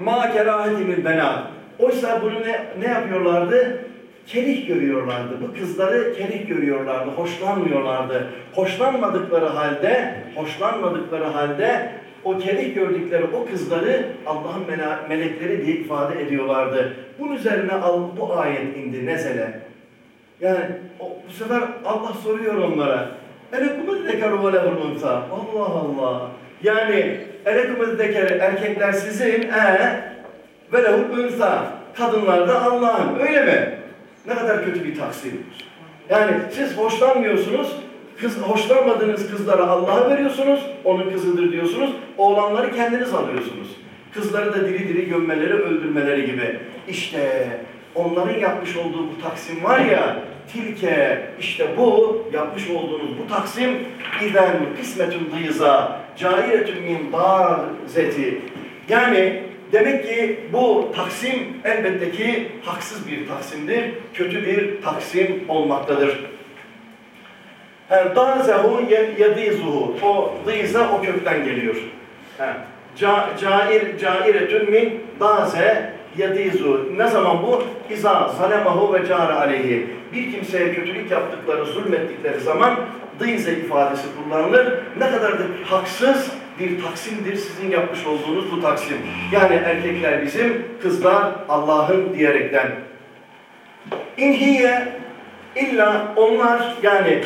ma kerahetimil bena. Oysa bunu ne, ne yapıyorlardı? Kerih görüyorlardı. Bu kızları kerih görüyorlardı, hoşlanmıyorlardı. Hoşlanmadıkları halde, hoşlanmadıkları halde o kerih gördükleri o kızları Allah'ın melekleri diye ifade ediyorlardı. Bunun üzerine bu ayet indi nezele. Yani o, bu sefer Allah soruyor onlara. Elekumuz zekaru ve lehul. Allah Allah. Yani elekumuz zekeri erkekler sizin e ve lehul unsa. Kadınlar da Allah'ın. Öyle mi? Ne kadar kötü bir taksim. Yani siz hoşlanmıyorsunuz, kız hoşlanmadığınız kızlara Allah'a veriyorsunuz, onun kızıdır diyorsunuz, oğlanları kendiniz alıyorsunuz. Kızları da diri diri gömmeleri, öldürmeleri gibi. İşte onların yapmış olduğu bu taksim var ya, tilke, işte bu yapmış olduğunuz bu taksim İden kısmetün dıyıza, cairetün min zeti. Yani demek ki bu taksim elbette ki haksız bir taksimdir, kötü bir taksim olmaktadır. Dazehu yadizuhu. O dıyza o kökten geliyor. Ca, cair, cairetün min daze yadizu. Ne zaman bu? İza zalemahu ve cara aleyhi. Bir kimseye kötülük yaptıkları, zulmettikleri zaman dıyze ifadesi kullanılır. Ne kadar da haksız bir taksimdir sizin yapmış olduğunuz bu taksim. Yani erkekler bizim, kızlar Allah'ın diyerekten. İnhiye İlla onlar yani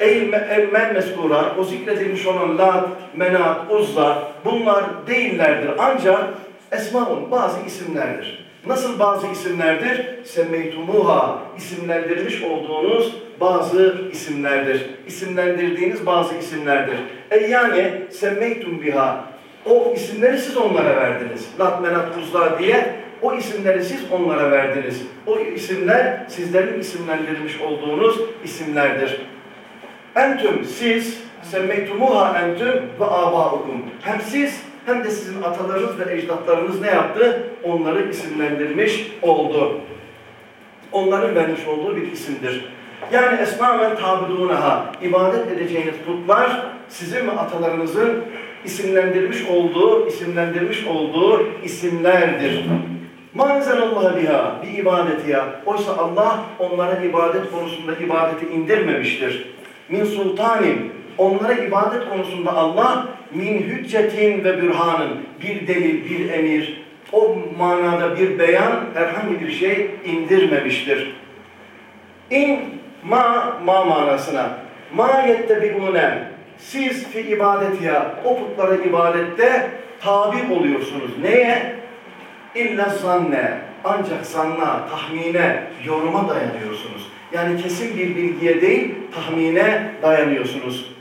el men meskura, o zikredilmiş olan Lat, Menat, Uzza bunlar değillerdir. Ancak esmaun bazı isimlerdir. Nasıl bazı isimlerdir? Semmeytumuha isimlendirmiş olduğunuz bazı isimlerdir. İsimlendirdiğiniz bazı isimlerdir. E yani semmeytum biha o isimleri siz onlara verdiniz. Lat, Menat, Uzza diye o isimleri siz onlara verdiniz. O isimler sizlerin isimlendirmiş olduğunuz isimlerdir. Entüm siz semmeytumuha entüm ve abaukum. Hem siz hem de sizin atalarınız ve ecdatlarınız ne yaptı? Onları isimlendirmiş oldu. Onların vermiş olduğu bir isimdir. Yani esmamen tabidunaha ibadet edeceğiniz putlar sizin ve atalarınızın isimlendirmiş olduğu, isimlendirmiş olduğu isimlerdir. Manzalallah biha, bir ibadeti ya. Oysa Allah onlara ibadet konusunda ibadeti indirmemiştir. Min sultanin, onlara ibadet konusunda Allah min hüccetin ve bürhanın, bir delil, bir emir, o manada bir beyan, herhangi bir şey indirmemiştir. İn ma, ma manasına, ma yettebiune, siz fi ibadetiya, o putlara ibadette tabi oluyorsunuz. Neye? İlla zanne, ancak zanna, tahmine, yoruma dayanıyorsunuz. Yani kesin bir bilgiye değil, tahmine dayanıyorsunuz.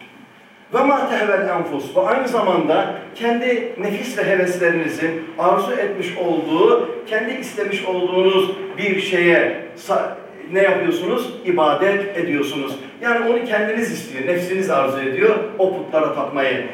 Ve ma tehvel enfus. Bu aynı zamanda kendi nefis ve heveslerinizin arzu etmiş olduğu, kendi istemiş olduğunuz bir şeye ne yapıyorsunuz? İbadet ediyorsunuz. Yani onu kendiniz istiyor, nefsiniz arzu ediyor o putlara tapmayı.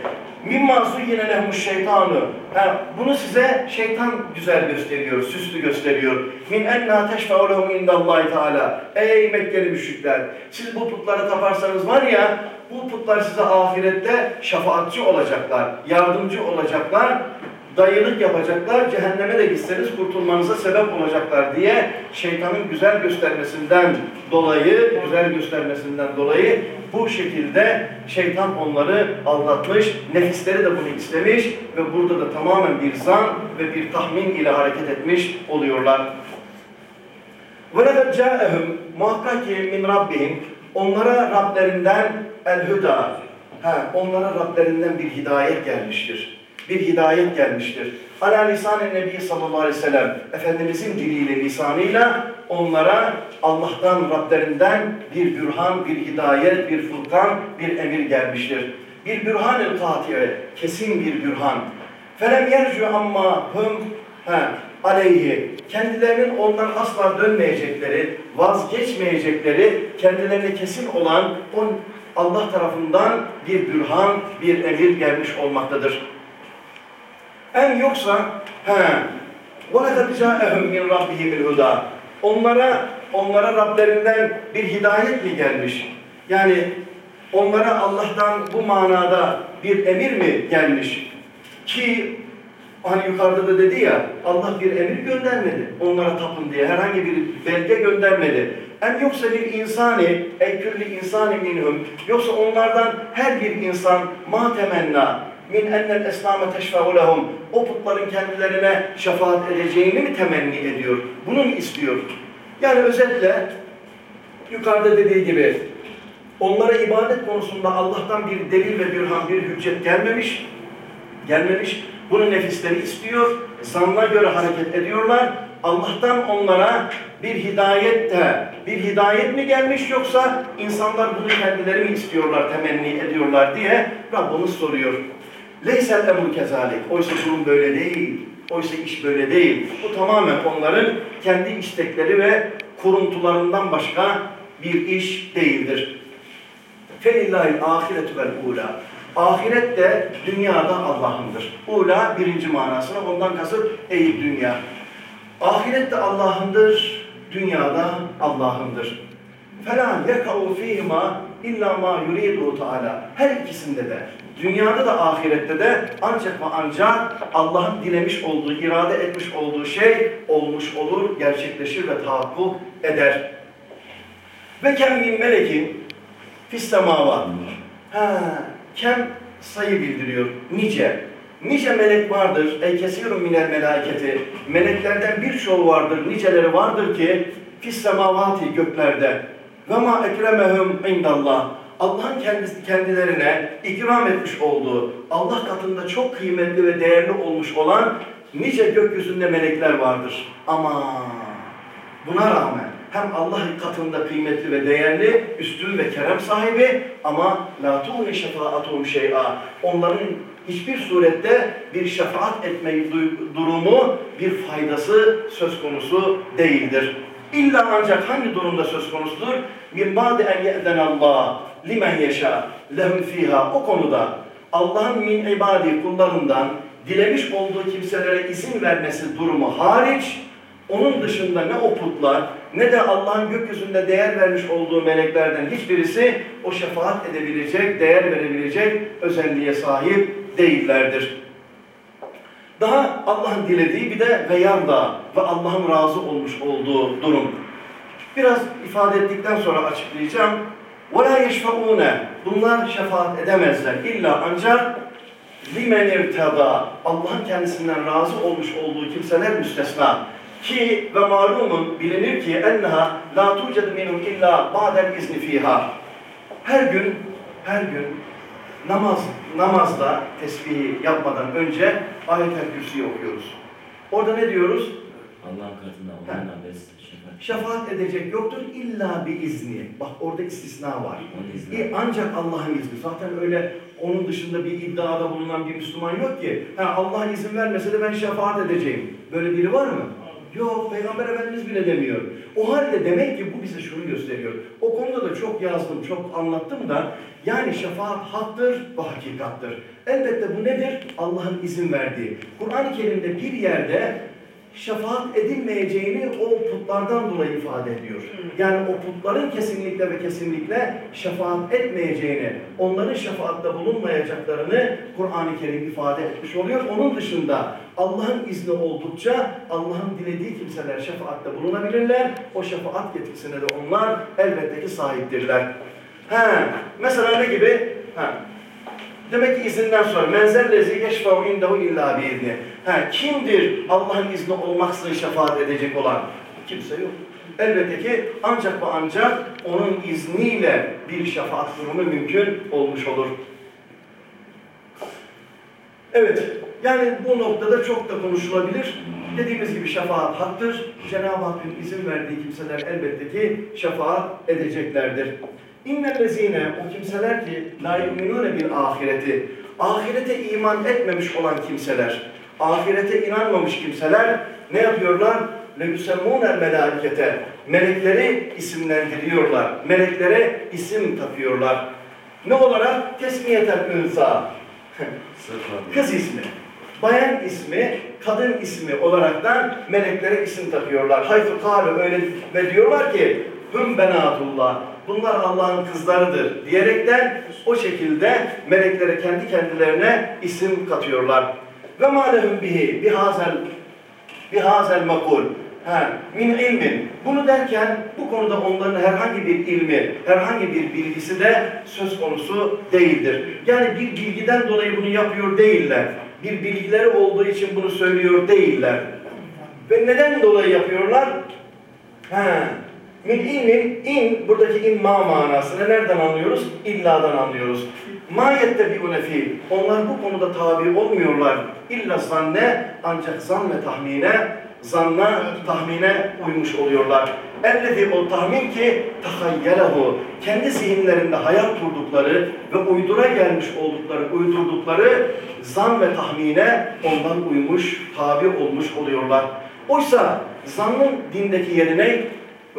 Mimma zuyyine lehmuş şeytanı. Ha, bunu size şeytan güzel gösteriyor, süslü gösteriyor. Min enna teşfe'u lehum indallahi teala. Ey Mekkeli müşrikler, siz bu putlara taparsanız var ya, bu putlar size ahirette şefaatçi olacaklar, yardımcı olacaklar, dayılık yapacaklar, cehenneme de gitseniz kurtulmanıza sebep olacaklar diye şeytanın güzel göstermesinden dolayı, güzel göstermesinden dolayı bu şekilde şeytan onları aldatmış, nefisleri de bunu istemiş ve burada da tamamen bir zan ve bir tahmin ile hareket etmiş oluyorlar. وَلَقَدْ جَاءَهُمْ Muhakkak ki min Rabbihim onlara Rablerinden el-hüda ha, onlara Rablerinden bir hidayet gelmiştir. Bir hidayet gelmiştir. Ala lisan-ı Nebi sallallahu aleyhi ve sellem Efendimizin diliyle, lisanıyla onlara Allah'tan, Rablerinden bir bürhan, bir hidayet, bir furkan, bir emir gelmiştir. Bir bürhan-ı katiye, kesin bir bürhan. Felem yercu amma hum aleyhi kendilerinin ondan asla dönmeyecekleri, vazgeçmeyecekleri, kendilerine kesin olan o Allah tarafından bir bürhan, bir emir gelmiş olmaktadır. En yoksa he وَلَقَدْ جَاءَهُمْ مِنْ رَبِّهِمِ الْهُدَى Onlara, onlara Rablerinden bir hidayet mi gelmiş? Yani onlara Allah'tan bu manada bir emir mi gelmiş? Ki hani yukarıda da dedi ya Allah bir emir göndermedi onlara tapın diye herhangi bir belge göndermedi. En yoksa bir insani, ey külli insani minhum, yoksa onlardan her bir insan ma temenna min ennel eslame teşfe'u lehum, o putların kendilerine şefaat edeceğini mi temenni ediyor? Bunu mu istiyor? Yani özetle yukarıda dediği gibi onlara ibadet konusunda Allah'tan bir delil ve bürhan, bir hüccet gelmemiş, gelmemiş. Bunu nefisleri istiyor, zanna göre hareket ediyorlar. Allah'tan onlara bir hidayet de, bir hidayet mi gelmiş yoksa insanlar bunu kendileri mi istiyorlar, temenni ediyorlar diye Rabbimiz soruyor. Leysel emru kezalik. Oysa durum böyle değil. Oysa iş böyle değil. Bu tamamen onların kendi istekleri ve kuruntularından başka bir iş değildir. Felillahil ahiretü vel ula. Ahiret de dünyada Allah'ındır. Ula birinci manasına ondan kasıt ey dünya. Ahiret de Allah'ındır, dünyada Allah'ındır. Falan yekau fihima illa ma yuridu Teala. Her ikisinde de dünyada da ahirette de ancak ve ancak Allah'ın dilemiş olduğu, irade etmiş olduğu şey olmuş olur, gerçekleşir ve tahakkuk eder. Ve kem min melekin fis semavat. Ha, kem sayı bildiriyor. Nice. Nice melek vardır. Ey kesirun minel melaketi. Meleklerden birçoğu vardır. Niceleri vardır ki fis semavati göklerde. Ve ma ekremehum indallah. Allah'ın kendisi kendilerine ikram etmiş olduğu, Allah katında çok kıymetli ve değerli olmuş olan nice gökyüzünde melekler vardır. Ama buna rağmen hem Allah katında kıymetli ve değerli, üstün ve kerem sahibi ama la tuğne şefaatuhum şey'a. Onların hiçbir surette bir şefaat etme du- durumu, bir faydası söz konusu değildir. İlla ancak hangi durumda söz konusudur? Min ba'de en ye'den Allah limen yeşâ lehum fiha. O konuda Allah'ın min ibadi kullarından dilemiş olduğu kimselere izin vermesi durumu hariç onun dışında ne o putlar ne de Allah'ın gökyüzünde değer vermiş olduğu meleklerden hiçbirisi o şefaat edebilecek, değer verebilecek özelliğe sahip değillerdir. Daha Allah'ın dilediği bir de ve yarda ve Allah'ın razı olmuş olduğu durum. Biraz ifade ettikten sonra açıklayacağım. وَلَا يَشْفَعُونَ Bunlar şefaat edemezler. İlla ancak limen irtada Allah'ın kendisinden razı olmuş olduğu kimseler müstesna. Ki ve malumun bilinir ki enneha la tuced minhum illa ba'del izni fiha. Her gün her gün namaz namazda tesbihi yapmadan önce ayet-el kürsüyü okuyoruz. Orada ne diyoruz? Allah'ın katında abes şefaat. Şefaat edecek yoktur illa bir izni. Bak orada istisna var. İzni. E, ancak Allah'ın izni. Zaten öyle onun dışında bir iddiada bulunan bir Müslüman yok ki. Ha, Allah izin vermese de ben şefaat edeceğim. Böyle biri var mı? Yok. Peygamber Efendimiz bile demiyor. O halde demek ki bu bize şunu gösteriyor. O konuda da çok yazdım, çok anlattım da yani şefaat haktır ve hakikattır. Elbette bu nedir? Allah'ın izin verdiği. Kur'an-ı Kerim'de bir yerde şefaat edilmeyeceğini o putlardan dolayı ifade ediyor. Yani o putların kesinlikle ve kesinlikle şefaat etmeyeceğini, onların şefaatte bulunmayacaklarını Kur'an-ı Kerim ifade etmiş oluyor. Onun dışında Allah'ın izni oldukça Allah'ın dilediği kimseler şefaatte bulunabilirler. O şefaat yetkisine de onlar elbette ki sahiptirler. He, mesela ne gibi? Ha, Demek ki izinden sonra menzellezi yeşfa'u indehu illa biizni. Ha, kimdir Allah'ın izni olmaksızın şefaat edecek olan? Kimse yok. Elbette ki ancak ve ancak onun izniyle bir şefaat durumu mümkün olmuş olur. Evet, yani bu noktada çok da konuşulabilir. Dediğimiz gibi şefaat haktır. Cenab-ı Hakk'ın izin verdiği kimseler elbette ki şefaat edeceklerdir. İnnellezine o kimseler ki la yu'minune bil ahireti ahirete iman etmemiş olan kimseler, ahirete inanmamış kimseler ne yapıyorlar? لَيُسَمُّونَ melakete Melekleri isimlendiriyorlar. Meleklere isim takıyorlar. Ne olarak? Tesmiyeten ünsa. Sıfır. Kız ismi, bayan ismi, kadın ismi olaraktan meleklere isim takıyorlar. Hayfu kâlu öyle ve diyorlar ki hüm benatullah. Bunlar Allah'ın kızlarıdır diyerekten o şekilde meleklere kendi kendilerine isim katıyorlar. Ve mâlehum bihi bihazel bihazel makul. Ha, min ilmin. Bunu derken bu konuda onların herhangi bir ilmi, herhangi bir bilgisi de söz konusu değildir. Yani bir bilgiden dolayı bunu yapıyor değiller. Bir bilgileri olduğu için bunu söylüyor değiller. Ve neden dolayı yapıyorlar? Ha, min ilmin, in, buradaki in ma manasını nereden anlıyoruz? İlladan anlıyoruz. Mayette bir unefi, onlar bu konuda tabi olmuyorlar. İlla zanne, ancak zan ve tahmine, zanna, tahmine uymuş oluyorlar. Ellezi o tahmin ki tahayyelehu, kendi zihinlerinde hayat kurdukları ve uydura gelmiş oldukları, uydurdukları zan ve tahmine ondan uymuş, tabi olmuş oluyorlar. Oysa zannın dindeki yeri ne?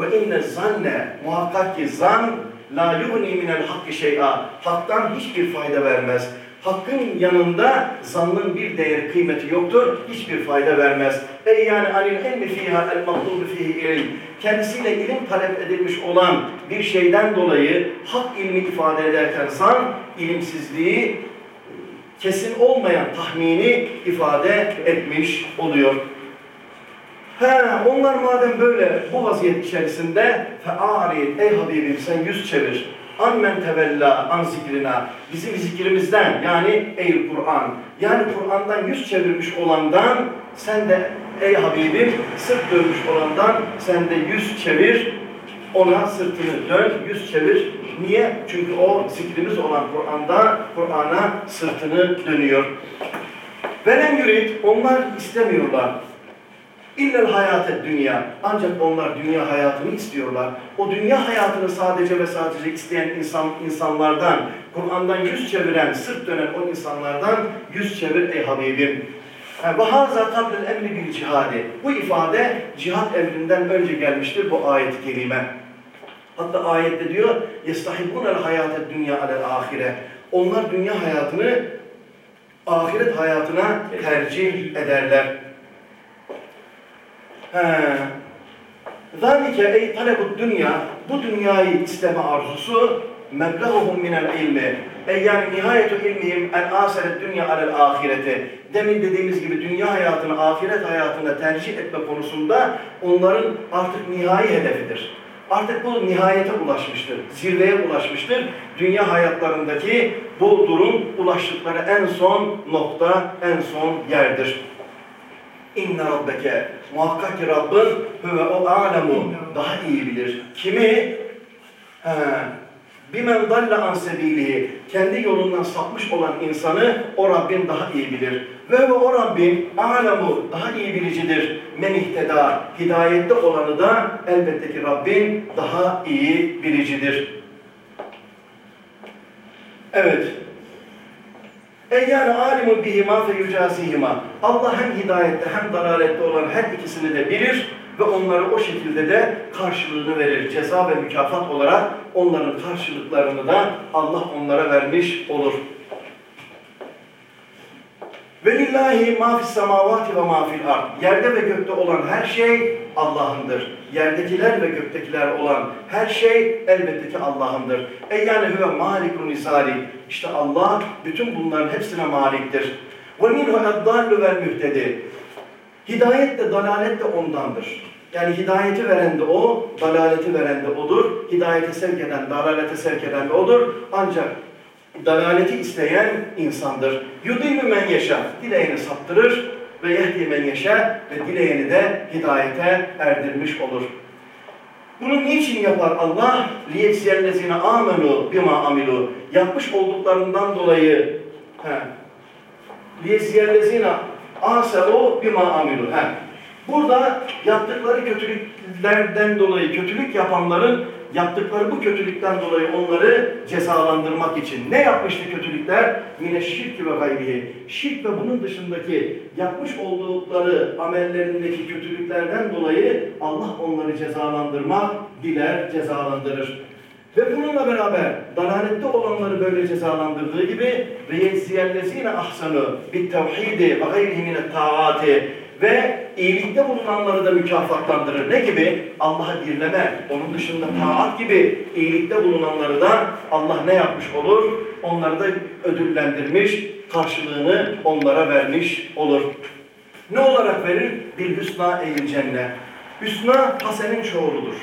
Ve inne zanne muhakkak ki zan la yuhni minel hakkı şey'a haktan hiçbir fayda vermez. Hakkın yanında zannın bir değeri kıymeti yoktur, hiçbir fayda vermez. Ey yani anil ilmi fiha el maklubu fihi ilim. Kendisiyle ilim talep edilmiş olan bir şeyden dolayı hak ilmi ifade ederken zan, ilimsizliği kesin olmayan tahmini ifade etmiş oluyor. He, onlar madem böyle bu vaziyet içerisinde fe'arid ey Habibim sen yüz çevir. An men tevella an zikrina. Bizim zikrimizden yani ey Kur'an. Yani Kur'an'dan yüz çevirmiş olandan sen de ey Habibim sırt dönmüş olandan sen de yüz çevir. Ona sırtını dön, yüz çevir. Niye? Çünkü o zikrimiz olan Kur'an'da Kur'an'a sırtını dönüyor. Velen yurid, onlar istemiyorlar. İllel hayate dünya. Ancak onlar dünya hayatını istiyorlar. O dünya hayatını sadece ve sadece isteyen insan insanlardan, Kur'an'dan yüz çeviren, sırt dönen o insanlardan yüz çevir ey Habibim. Ve haza kablel emri bil cihadi. Bu ifade cihat emrinden önce gelmiştir bu ayet-i kerime. Hatta ayette diyor, يَسْتَحِبُّونَ الْحَيَاتَ dünya alel ahire. Onlar dünya hayatını ahiret hayatına tercih ederler. Zalike ey talebut dünya, bu dünyayı isteme arzusu meblahuhum minel ilmi. Ey yani nihayetu ilmihim el aseret dünya alel ahireti. Demin dediğimiz gibi dünya hayatını ahiret hayatına tercih etme konusunda onların artık nihai hedefidir. Artık bu nihayete ulaşmıştır, zirveye ulaşmıştır. Dünya hayatlarındaki bu durum ulaştıkları en son nokta, en son yerdir. İnne rabbeke muhakkak ki Rabbin huve o alemu daha iyi bilir. Kimi? He, bimen dalle an sebilihi kendi yolundan sapmış olan insanı o Rabbin daha iyi bilir. Ve o Rabbin alemu daha iyi bilicidir. Men ihteda hidayette olanı da elbette ki Rabbin daha iyi bilicidir. Evet. Ey yani alimun bihima fe yücazihima. Allah hem hidayette hem dalalette olan her ikisini de bilir ve onlara o şekilde de karşılığını verir. Ceza ve mükafat olarak onların karşılıklarını da Allah onlara vermiş olur. Ve lillahi ma fis semavati ve ma fil. Yerde ve gökte olan her şey Allah'ındır. Yerdekiler ve göktekiler olan her şey elbette ki Allah'ındır. Ey yani huve malikun. İşte Allah bütün bunların hepsine maliktir. Ve minhu eddallu vel. Hidayet de dalalet de ondandır. Yani hidayeti veren de o, dalaleti veren de odur. Hidayete sevk eden, dalalete sevk eden de odur. Ancak dalaleti isteyen insandır. Yudillu men yeşâ. Dileyeni saptırır ve yehdi men yeşâ ve dileyeni de hidayete erdirmiş olur. Bunu niçin yapar Allah? لِيَجْزِيَ amenu bima amilu. Yapmış olduklarından dolayı he, لِيَجْزِيَ aselu bima amilu. He. Burada yaptıkları kötülüklerden dolayı kötülük yapanların yaptıkları bu kötülükten dolayı onları cezalandırmak için. Ne yapmıştı kötülükler? Yine şirk ve gayrihi. Şirk ve bunun dışındaki yapmış oldukları amellerindeki kötülüklerden dolayı Allah onları cezalandırmak diler, cezalandırır. Ve bununla beraber dalalette olanları böyle cezalandırdığı gibi ve yeziyellezine ahsanu bit tevhidi ve gayrihi taati ve iyilikte bulunanları da mükafatlandırır. Ne gibi? Allah'a birleme, onun dışında taat gibi iyilikte bulunanları da Allah ne yapmış olur? Onları da ödüllendirmiş, karşılığını onlara vermiş olur. Ne olarak verir? Bir hüsna eğil cennet. Hüsna hasenin çoğuludur.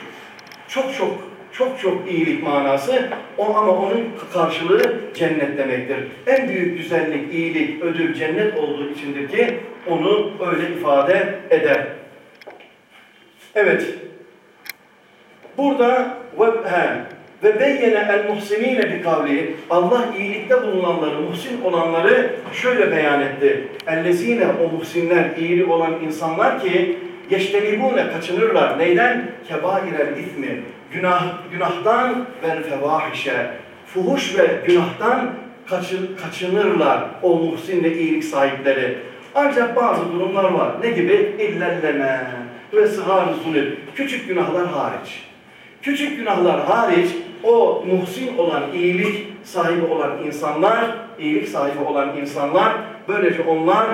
Çok çok çok çok iyilik manası o ama onun karşılığı cennet demektir. En büyük güzellik, iyilik, ödül cennet olduğu içindir ki onu öyle ifade eder. Evet. Burada ve, he, ve beyyene el muhsinine bi kavli Allah iyilikte bulunanları, muhsin olanları şöyle beyan etti. Ellezine o muhsinler, iyilik olan insanlar ki yeştelibune kaçınırlar. Neyden? Kebairel ismi. Günah, günahtan ve fevahişe. Fuhuş ve günahtan kaçın, kaçınırlar o muhsin ve iyilik sahipleri. Ancak bazı durumlar var. Ne gibi? İllelleme ve sıhar zulüm. Küçük günahlar hariç. Küçük günahlar hariç o muhsin olan, iyilik sahibi olan insanlar, iyilik sahibi olan insanlar, böylece onlar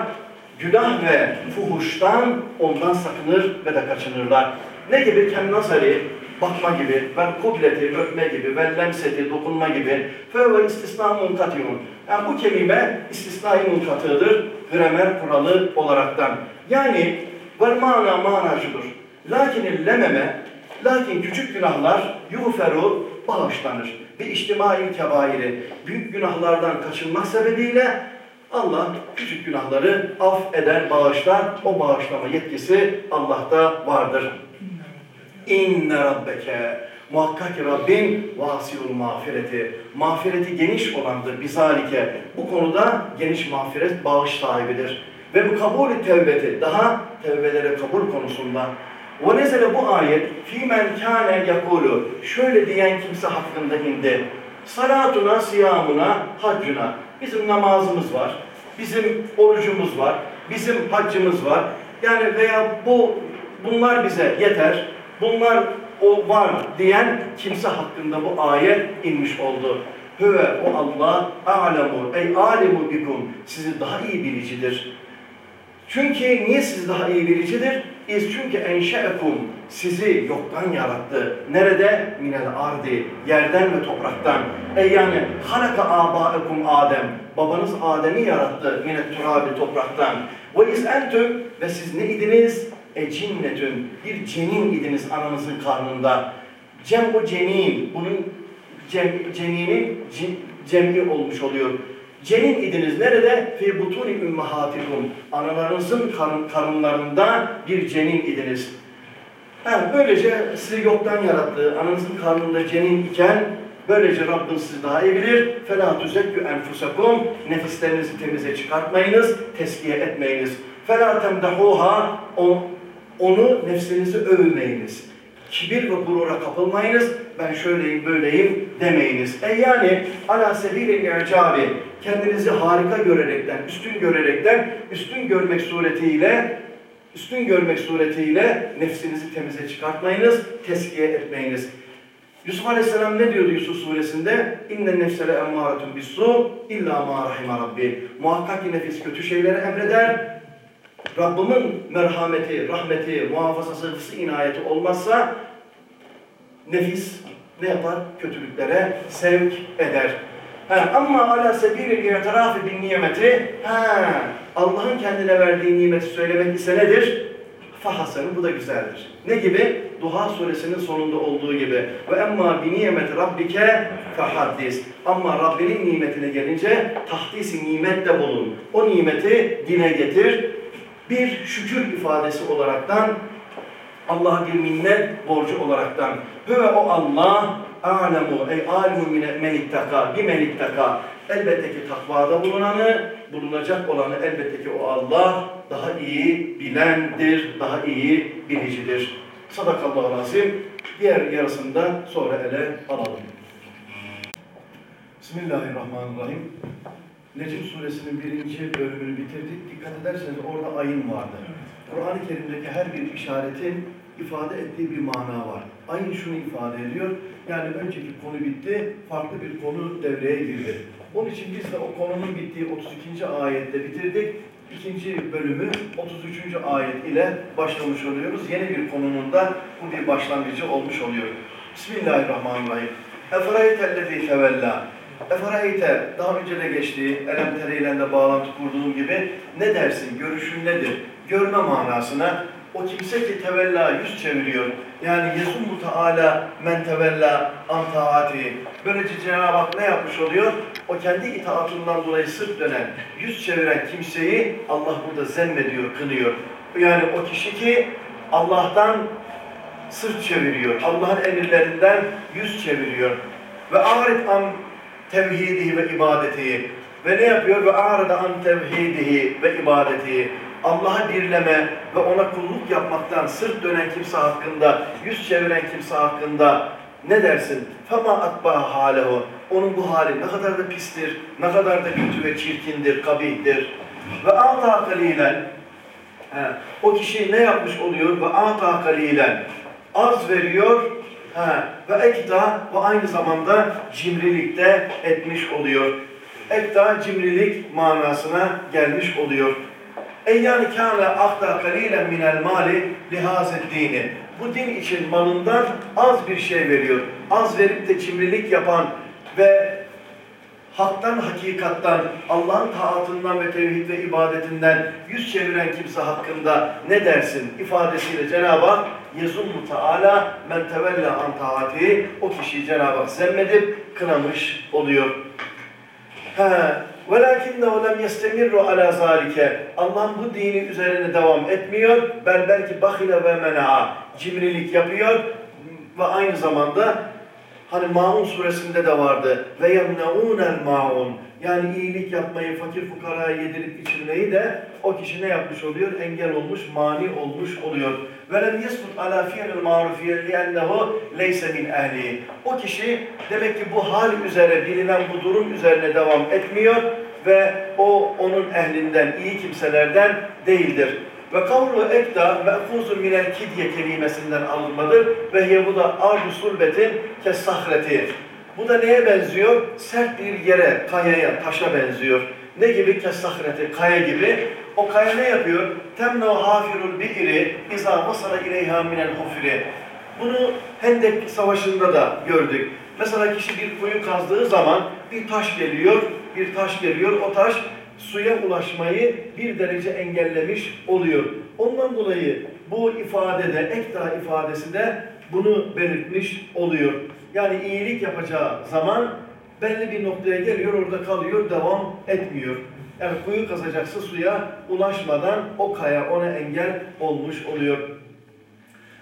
günah ve fuhuştan ondan sakınır ve de kaçınırlar. Ne gibi? Kemnazari, bakma gibi, vel kubleti, öpme gibi, vel lemseti, dokunma gibi. Fe istisna munkatiyun. Yani bu kelime istisnai munkatıdır, gramer kuralı olaraktan. Yani vel mana mana. Lakin lememe, lakin küçük günahlar yuferu bağışlanır. Bir içtimai kebairi, büyük günahlardan kaçınmak sebebiyle Allah küçük günahları af eder, bağışlar. O bağışlama yetkisi Allah'ta vardır. İnne rabbeke muhakkak ki Rabbin vasiul mağfireti. Mağfireti geniş olandır bizalike. Bu konuda geniş mağfiret bağış sahibidir. Ve bu kabul tevbeti daha tevbelere kabul konusunda ve nezele bu ayet fîmen kâne yakulu şöyle diyen kimse hakkında indi. Salatuna, siyamuna, haccuna. Bizim namazımız var, bizim orucumuz var, bizim haccımız var. Yani veya bu bunlar bize yeter, bunlar o var diyen kimse hakkında bu ayet inmiş oldu. Hüve o Allah alemu ey alemu bikum sizi daha iyi bilicidir. Çünkü niye sizi daha iyi bilicidir? İz çünkü enşe'ekum sizi yoktan yarattı. Nerede? Minel ardi. Yerden ve topraktan. E yani halaka abaekum Adem. Babanız Adem'i yarattı. Minet turabi topraktan. Ve iz entüm ve siz ne idiniz? E cinnetün. Bir cenin idiniz ananızın karnında. Cem o cenin. Bunun cem, ceninin cin, cem'i olmuş oluyor. Cenin idiniz nerede? Fi butuni ümmahatikum. Analarınızın karın, karınlarında bir cenin idiniz. Ha, böylece sizi yoktan yarattı. Ananızın karnında cenin iken böylece Rabbin sizi daha iyi bilir. فَلَا تُزَكُّ enfusakum Nefislerinizi temize çıkartmayınız, teskiye etmeyiniz. فَلَا تَمْدَحُوهَا onu nefsinizi övmeyiniz. Kibir ve gurura kapılmayınız. Ben şöyleyim böyleyim demeyiniz. E yani ala sebili i'cabi kendinizi harika görerekten, üstün görerekten, üstün görmek suretiyle üstün görmek suretiyle nefsinizi temize çıkartmayınız, teskiye etmeyiniz. Yusuf Aleyhisselam ne diyordu Yusuf suresinde? İnnen nefsele emmâretun bissu illa ma rahime rabbi. Muhakkak ki nefis kötü şeyleri emreder. Rabbimin merhameti, rahmeti, muhafazası, inayeti olmazsa nefis ne yapar? Kötülüklere sevk eder. Ha, ama ala sebilil i'tirafi bin nimeti ha, Allah'ın kendine verdiği nimeti söylemek ise nedir? Fahasanı bu da güzeldir. Ne gibi? Duha suresinin sonunda olduğu gibi. Ve emma bi nimeti rabbike fehaddis. Ama Rabbinin nimetine gelince tahdisi nimetle bulun. O nimeti dile getir. Bir şükür ifadesi olaraktan Allah'a bir minnet borcu olaraktan. Ve o Allah alemu ey alimu men ittaka bi men ittaka. Elbette ki takvada bulunanı, bulunacak olanı elbette ki o Allah daha iyi bilendir, daha iyi bilicidir. Sadakallahu azim. Diğer yarısında sonra ele alalım. Bismillahirrahmanirrahim. Necm suresinin birinci bölümünü bitirdik. Dikkat ederseniz orada ayın vardı. Kur'an-ı Kerim'deki her bir işaretin ifade ettiği bir mana var. Ayın şunu ifade ediyor. Yani önceki konu bitti, farklı bir konu devreye girdi. Onun için biz de o konunun bittiği 32. ayette bitirdik. İkinci bölümü 33. ayet ile başlamış oluyoruz. Yeni bir konunun da bu bir başlangıcı olmuş oluyor. Bismillahirrahmanirrahim. Eferaytellezi tevella. Eferayte daha önce de geçtiği Elem Tere ile de bağlantı kurduğum gibi ne dersin, görüşün nedir? Görme manasına o kimse ki tevella yüz çeviriyor. Yani Yezummu Teala men tevella an taati. Böylece Cenab-ı Hak ne yapmış oluyor? O kendi itaatından dolayı sırt dönen, yüz çeviren kimseyi Allah burada zemmediyor, kınıyor. Yani o kişi ki Allah'tan sırt çeviriyor. Allah'ın emirlerinden yüz çeviriyor. Ve arif an tevhidihi ve ibadetihi. Ve ne yapıyor? Ve arada an tevhidihi ve ibadetihi. Allah'ı birleme ve ona kulluk yapmaktan sırt dönen kimse hakkında, yüz çeviren kimse hakkında ne dersin? Fema atba halehu. Onun bu hali ne kadar da pistir, ne kadar da kötü ve çirkindir, kabihtir. Ve ata kalilen. O kişi ne yapmış oluyor? Ve ata kalilen. Az veriyor he, ve ekta ve aynı zamanda cimrilikte etmiş oluyor. Ekta cimrilik manasına gelmiş oluyor. E yani kâne akta kalilen minel mali lihazet dini. Bu din için malından az bir şey veriyor. Az verip de cimrilik yapan ve haktan, hakikattan, Allah'ın taatından ve tevhid ve ibadetinden yüz çeviren kimse hakkında ne dersin ifadesiyle Cenab-ı Hak yezummu Teala men tevella an taati o kişiyi Cenab-ı Hak zemmedip kınamış oluyor. He, وَلَكِنَّهُ لَمْ يَسْتَمِرُّ عَلَى ذَٰلِكَ Allah'ın bu dini üzerine devam etmiyor. Bel belki bahile ve mena'a cimrilik yapıyor ve aynı zamanda hani Maun suresinde de vardı. Ve yemneûnel maun. Yani iyilik yapmayı, fakir fukaraya yedirip içirmeyi de o kişi ne yapmış oluyor? Engel olmuş, mani olmuş oluyor. Ve lem yesbut ala fi'lil ma'rufiye li'ennehu leyse min ehli. O kişi demek ki bu hal üzere, bilinen bu durum üzerine devam etmiyor ve o onun ehlinden, iyi kimselerden değildir. Ve kavlu ekta me'fuzun minel kidye kelimesinden alınmadır. Ve hiye bu da ardu sulbetin kessahreti. Bu da neye benziyor? Sert bir yere, kayaya, taşa benziyor. Ne gibi? Kessahreti, kaya gibi. O kaya ne yapıyor? Temno hafirul bi'ri izâ masara ileyhâ minel hufri. Bunu Hendek Savaşı'nda da gördük. Mesela kişi bir kuyu kazdığı zaman bir taş geliyor, bir taş geliyor. O taş suya ulaşmayı bir derece engellemiş oluyor. Ondan dolayı bu ifadede, ekta ifadesi de bunu belirtmiş oluyor. Yani iyilik yapacağı zaman belli bir noktaya geliyor, orada kalıyor, devam etmiyor. Yani kuyu kazacaksa suya ulaşmadan o kaya ona engel olmuş oluyor.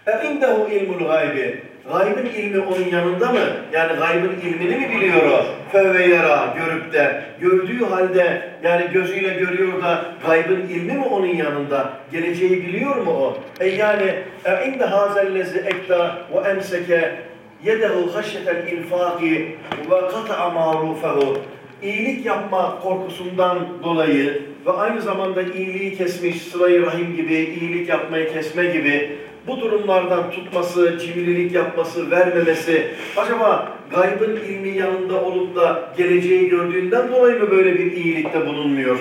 E indehu ilmul gaybi. Gaybın ilmi onun yanında mı? Yani gaybın ilmini mi biliyor o? Fevve yara, görüp de, gördüğü halde yani gözüyle görüyor da gaybın ilmi mi onun yanında? Geleceği biliyor mu o? E yani e hazellezi ekta ve emseke yedehu haşyetel infaki ve kata'a marufehu. İyilik yapma korkusundan dolayı ve aynı zamanda iyiliği kesmiş, sıla rahim gibi, iyilik yapmayı kesme gibi bu durumlardan tutması, cimrilik yapması, vermemesi, acaba gaybın ilmi yanında olup da geleceği gördüğünden dolayı mı böyle bir iyilikte bulunmuyor?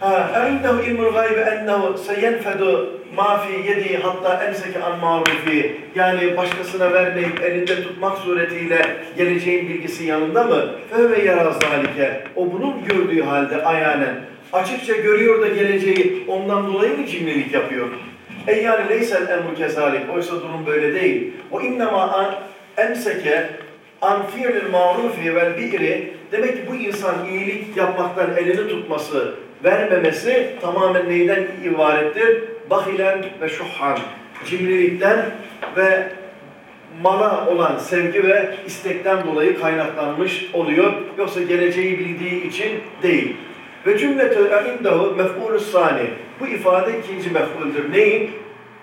Ha, اَعِنْدَهُ اِلْمُ الْغَيْبِ اَنَّهُ سَيَنْفَدُ مَا فِي يَدِهِ hatta emseke an marufi yani başkasına vermeyip elinde tutmak suretiyle geleceğin bilgisi yanında mı? فَهُوَ يَرَى ذَٰلِكَ O bunun gördüğü halde ayanen açıkça görüyor da geleceği ondan dolayı mı cimrilik yapıyor? E yani leysel emru kezalik. Oysa durum böyle değil. O innema an emseke an fiilil marufi vel bi'ri demek ki bu insan iyilik yapmaktan elini tutması, vermemesi tamamen neyden ibarettir? Bahilen ve şuhan. Cimrilikten ve mala olan sevgi ve istekten dolayı kaynaklanmış oluyor. Yoksa geleceği bildiği için değil. Ve cümletü indahu mef'ulü sani. Bu ifade ikinci mef'uldür. Neyin?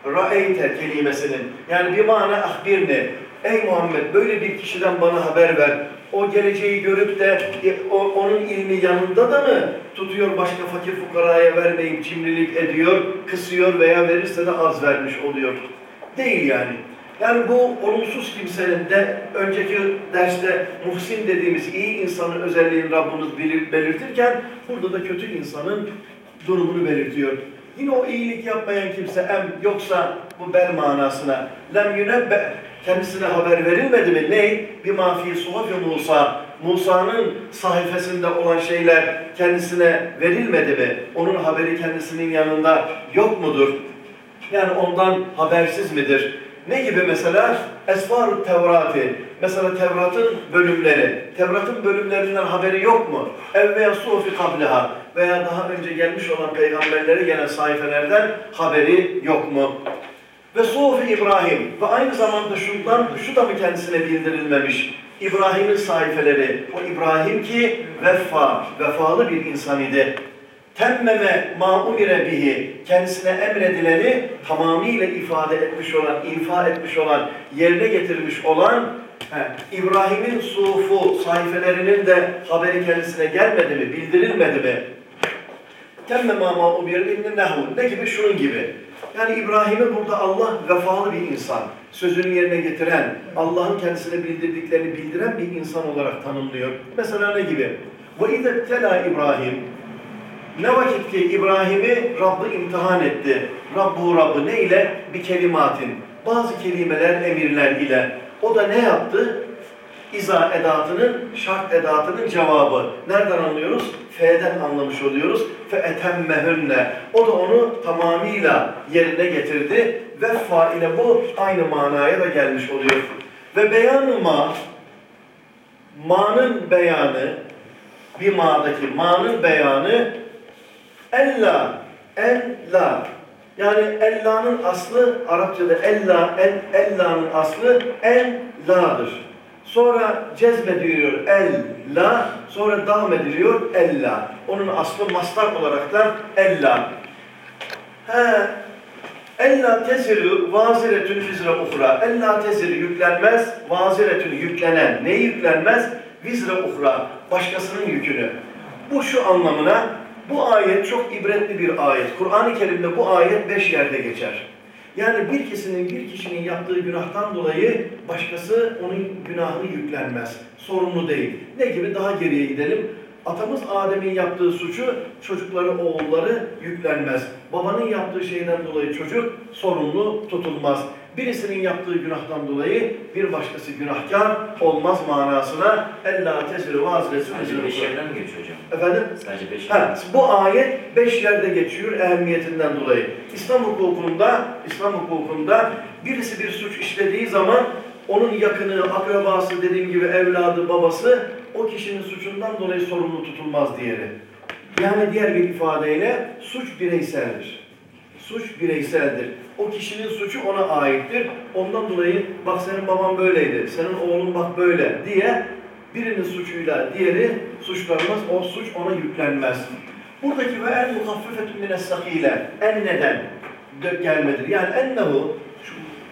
Ra'eyte kelimesinin. Yani bir mana ahbirni. Ey Muhammed böyle bir kişiden bana haber ver. O geleceği görüp de e, o, onun ilmi yanında da mı tutuyor başka fakir fukaraya vermeyip cimrilik ediyor, kısıyor veya verirse de az vermiş oluyor. Değil yani. Yani bu olumsuz kimsenin de önceki derste muhsin dediğimiz iyi insanın özelliğini Rabbimiz belir- belirtirken burada da kötü insanın durumunu belirtiyor. Yine o iyilik yapmayan kimse em yoksa bu bel manasına lem yünebbe kendisine haber verilmedi mi? Ney? Bir mafi suhafi Musa. Musa'nın sayfasında olan şeyler kendisine verilmedi mi? Onun haberi kendisinin yanında yok mudur? Yani ondan habersiz midir? Ne gibi mesela? esfar Tevrati. Mesela Tevrat'ın bölümleri. Tevrat'ın bölümlerinden haberi yok mu? Ev veya sufi kabliha veya daha önce gelmiş olan peygamberleri gelen sayfelerden haberi yok mu? Ve sufi İbrahim ve aynı zamanda şundan şu da mı kendisine bildirilmemiş? İbrahim'in sayfeleri. O İbrahim ki vefa, vefalı bir insan idi temmeme ma umire bihi kendisine emredileni tamamıyla ifade etmiş olan, ifa etmiş olan, yerine getirmiş olan İbrahim'in sufu sayfelerinin de haberi kendisine gelmedi mi, bildirilmedi mi? Temmeme ma umire bihi nehu. Ne gibi? Şunun gibi. Yani İbrahim'i burada Allah vefalı bir insan, sözünü yerine getiren, Allah'ın kendisine bildirdiklerini bildiren bir insan olarak tanımlıyor. Mesela ne gibi? وَاِذَا tela İbrahim ne vakit ki İbrahim'i Rabb'ı imtihan etti. Rabbu Rabb'ı ne ile? Bir kelimatin. Bazı kelimeler, emirler ile. O da ne yaptı? İza edatının, şart edatının cevabı. Nereden anlıyoruz? F'den anlamış oluyoruz. Fe etemmehünne. O da onu tamamıyla yerine getirdi. Ve ile bu aynı manaya da gelmiş oluyor. Ve beyanı ma, ma'nın beyanı, bir ma'daki ma'nın beyanı Ella, ella. Yani ella'nın aslı Arapçada ella, el, ella'nın aslı en la'dır. Sonra cezmediliyor ella, sonra devam ediliyor ella. Onun aslı mastar olarak da ella. He, ella teziru vaziretün vizre uhra. Ella teziru yüklenmez, vaziretün yüklenen. Neyi yüklenmez? Vizre uhra. Başkasının yükünü. Bu şu anlamına bu ayet çok ibretli bir ayet. Kur'an-ı Kerim'de bu ayet beş yerde geçer. Yani bir kişinin bir kişinin yaptığı günahtan dolayı başkası onun günahını yüklenmez. Sorumlu değil. Ne gibi? Daha geriye gidelim. Atamız Adem'in yaptığı suçu çocukları, oğulları yüklenmez. Babanın yaptığı şeyden dolayı çocuk sorumlu tutulmaz. Birisinin yaptığı günahtan dolayı bir başkası günahkar olmaz manasına ella tezir vaziretü Sadece beş yerden mi geçiyor hocam? Efendim? Sadece beş Ha, yerden. bu ayet beş yerde geçiyor ehemmiyetinden dolayı. İslam hukukunda, İslam hukukunda birisi bir suç işlediği zaman onun yakını, akrabası, dediğim gibi evladı, babası o kişinin suçundan dolayı sorumlu tutulmaz diğeri. Yani diğer bir ifadeyle suç bireyseldir. Suç bireyseldir. O kişinin suçu ona aittir. Ondan dolayı bak senin baban böyleydi, senin oğlun bak böyle diye birinin suçuyla diğeri suçlanmaz. O suç ona yüklenmez. Buradaki ve en muhaffefetun mines sakile en neden gelmedir. Yani ennehu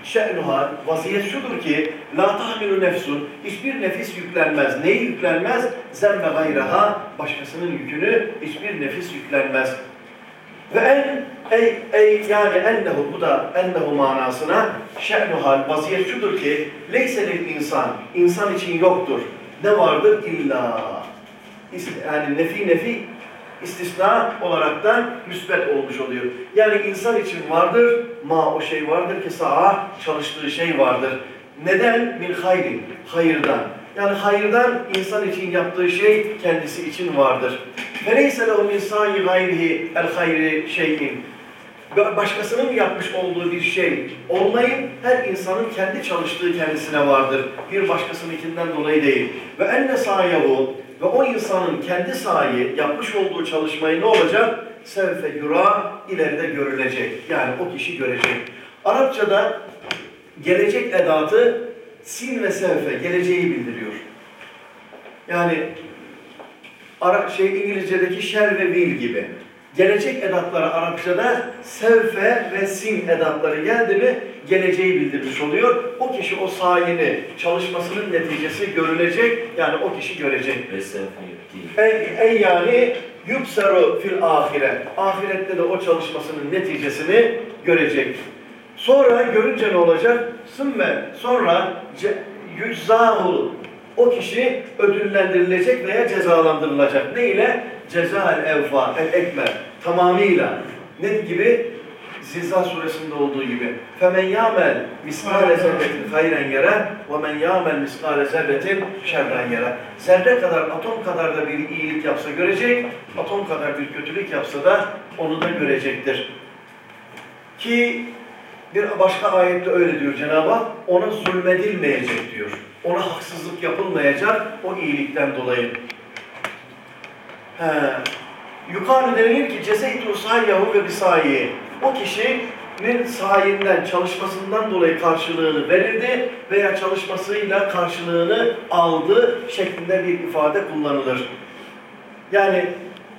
şe'nuha vaziyet şudur ki la tahmilu nefsun hiçbir nefis yüklenmez. Neyi yüklenmez? Zembe gayraha başkasının yükünü hiçbir nefis yüklenmez. Ve en ey, ey yani ennehu bu da ennehu manasına şe'nu hal vaziyet şudur ki leyselil insan insan için yoktur. Ne vardır? İlla yani nefi nefi istisna olaraktan müsbet olmuş oluyor. Yani insan için vardır, ma o şey vardır ki sağa çalıştığı şey vardır. Neden? Min hayrin, hayırdan. Yani hayırdan insan için yaptığı şey kendisi için vardır. Feleyse lehu min sa'i gayrihi el hayri şeyin. Başkasının yapmış olduğu bir şey olmayın, her insanın kendi çalıştığı kendisine vardır. Bir başkasınınkinden dolayı değil. Ve enne sayehu ve o insanın kendi sahi yapmış olduğu çalışmayı ne olacak? Sevfe yura ileride görülecek. Yani o kişi görecek. Arapçada gelecek edatı sin ve sevfe geleceği bildiriyor. Yani Ara, şey İngilizce'deki shall ve will gibi. Gelecek edatları Arapçada sevfe ve sin edatları geldi mi geleceği bildirmiş oluyor. O kişi o sayini, çalışmasının neticesi görülecek. Yani o kişi görecek. Ey, ey yani yubsaru fil ahire. Ahirette de o çalışmasının neticesini görecek. Sonra görünce ne olacak? Sümme sonra ce- yüzzahu o kişi ödüllendirilecek veya cezalandırılacak. Ne ile? Ceza el evfa, el ekmer. Tamamıyla. Ne gibi? Zilzal suresinde olduğu gibi. Yamel miskale zerretin hayren yere ve men yamel miskale zerretin şerren yere. Zerre kadar, atom kadar da bir iyilik yapsa görecek, atom kadar bir kötülük yapsa da onu da görecektir. Ki bir başka ayette öyle diyor Cenab-ı Hak, ona zulmedilmeyecek diyor. Ona haksızlık yapılmayacak o iyilikten dolayı. He. Yukarı denilir ki cezeytu sayyahu ve bisayi. O kişinin sahinden, çalışmasından dolayı karşılığını verildi veya çalışmasıyla karşılığını aldı şeklinde bir ifade kullanılır. Yani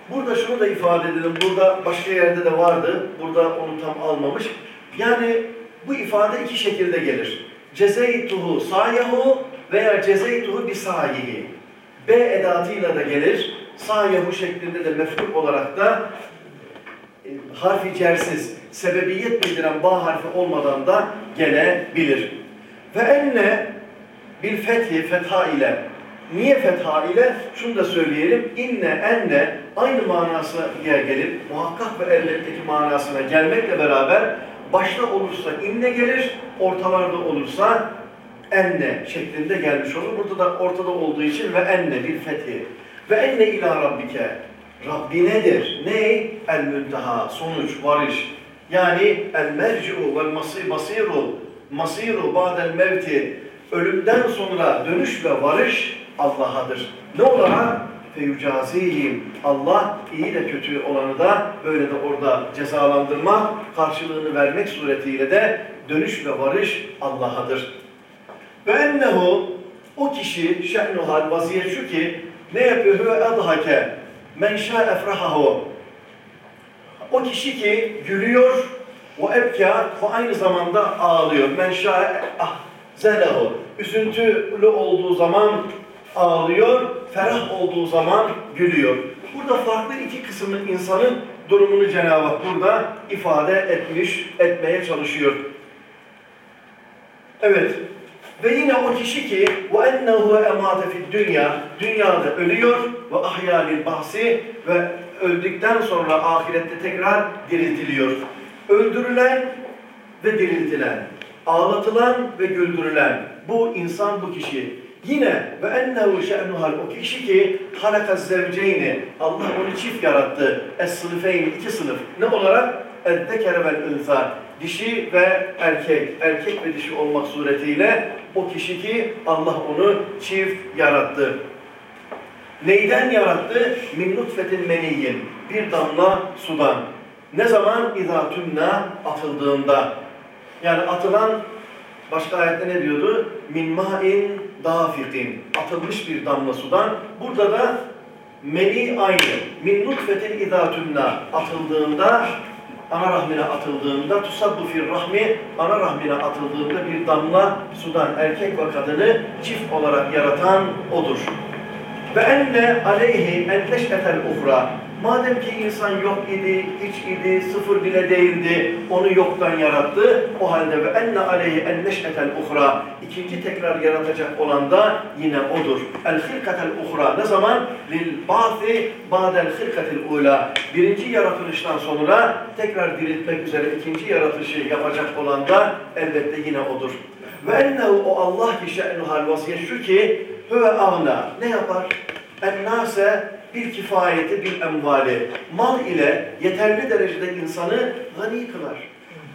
burada şunu da ifade edelim, burada başka yerde de vardı, burada onu tam almamış. Yani bu ifade iki şekilde gelir. Cezeytuhu sayahu veya cezeytuhu bisayihi. B edatıyla da gelir. Sayahu şeklinde de mefhum olarak da e, harfi cersiz, sebebiyet bildiren ba harfi olmadan da gelebilir. Ve enne bil fethi fetha ile Niye fetha ile? Şunu da söyleyelim. İnne, enne aynı manasına gelir. Muhakkak ve elbetteki manasına gelmekle beraber başta olursa inne gelir, ortalarda olursa enne şeklinde gelmiş olur. Burada da ortada olduğu için ve enne bir fethi. Ve enne ila rabbike. Rabbi nedir? Ne? El münteha, sonuç, varış. Yani el merci'u vel masir, basiru, masiru ba'del mevti. Ölümden sonra dönüş ve varış Allah'adır. Ne olarak? Feyucazihim. Allah iyi de kötü olanı da böyle de orada cezalandırma, karşılığını vermek suretiyle de dönüş ve varış Allah'adır. Ve ennehu o kişi şe'nuhal vaziyet şu ki ne yapıyor? Ve adhake men şâ efrahahu o kişi ki gülüyor ve ebkâ ve aynı zamanda ağlıyor. Men şâ ah zelehu üzüntülü olduğu zaman ağlıyor, ferah olduğu zaman gülüyor. Burada farklı iki kısmın insanın durumunu Cenab-ı Hak burada ifade etmiş, etmeye çalışıyor. Evet. Ve yine o kişi ki ennehu emate fid dünya dünyada ölüyor ve ahyalil bahsi ve öldükten sonra ahirette tekrar diriltiliyor. Öldürülen ve diriltilen, ağlatılan ve güldürülen bu insan bu kişi. Yine ve ennehu şe'nuhal o kişi ki halakaz zevceyni Allah onu çift yarattı. Es-sınıfeyn iki sınıf. Ne olarak? Eddekere vel insan. Dişi ve erkek. Erkek ve dişi olmak suretiyle o kişi ki Allah onu çift yarattı. Neyden yarattı? Min nutfetin meniyyin. Bir damla sudan. Ne zaman? İzâ tümna atıldığında. Yani atılan başka ayette ne diyordu? Min ma'in dafikin. Atılmış bir damla sudan. Burada da meni aynı. Min nutfetin izâ tümna atıldığında ana rahmine atıldığında tusabbu fir rahmi ana rahmine atıldığında bir damla sudan erkek ve kadını çift olarak yaratan odur. Ve enne aleyhi en neş'etel uhra. Madem ki insan yok idi, hiç idi, sıfır bile değildi, onu yoktan yarattı. O halde ve enne aleyhi en neş'etel uhra. İkinci tekrar yaratacak olan da yine odur. El hilkatel uhra. Ne zaman? Lil ba'thi ba'del hilkatil ula. Birinci yaratılıştan sonra tekrar diriltmek üzere ikinci yaratışı yapacak olan da elbette yine odur. Ve ennehu o Allah ki şe'nuhal vaziyet şu ki Hüve ağna. Ne yapar? Ennase bir kifayeti bir emvali. Mal ile yeterli derecede insanı gani kılar.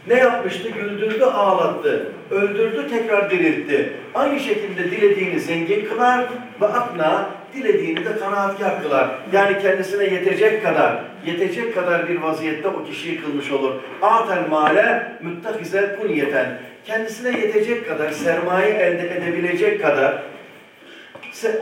Ne yapmıştı? Güldürdü, ağlattı. Öldürdü, tekrar diriltti. Aynı şekilde dilediğini zengin kılar ve akna dilediğini de kanaatkar kılar. Yani kendisine yetecek kadar, yetecek kadar bir vaziyette o kişiyi kılmış olur. Atel male müttahize kunyeten. Kendisine yetecek kadar, sermaye elde edebilecek kadar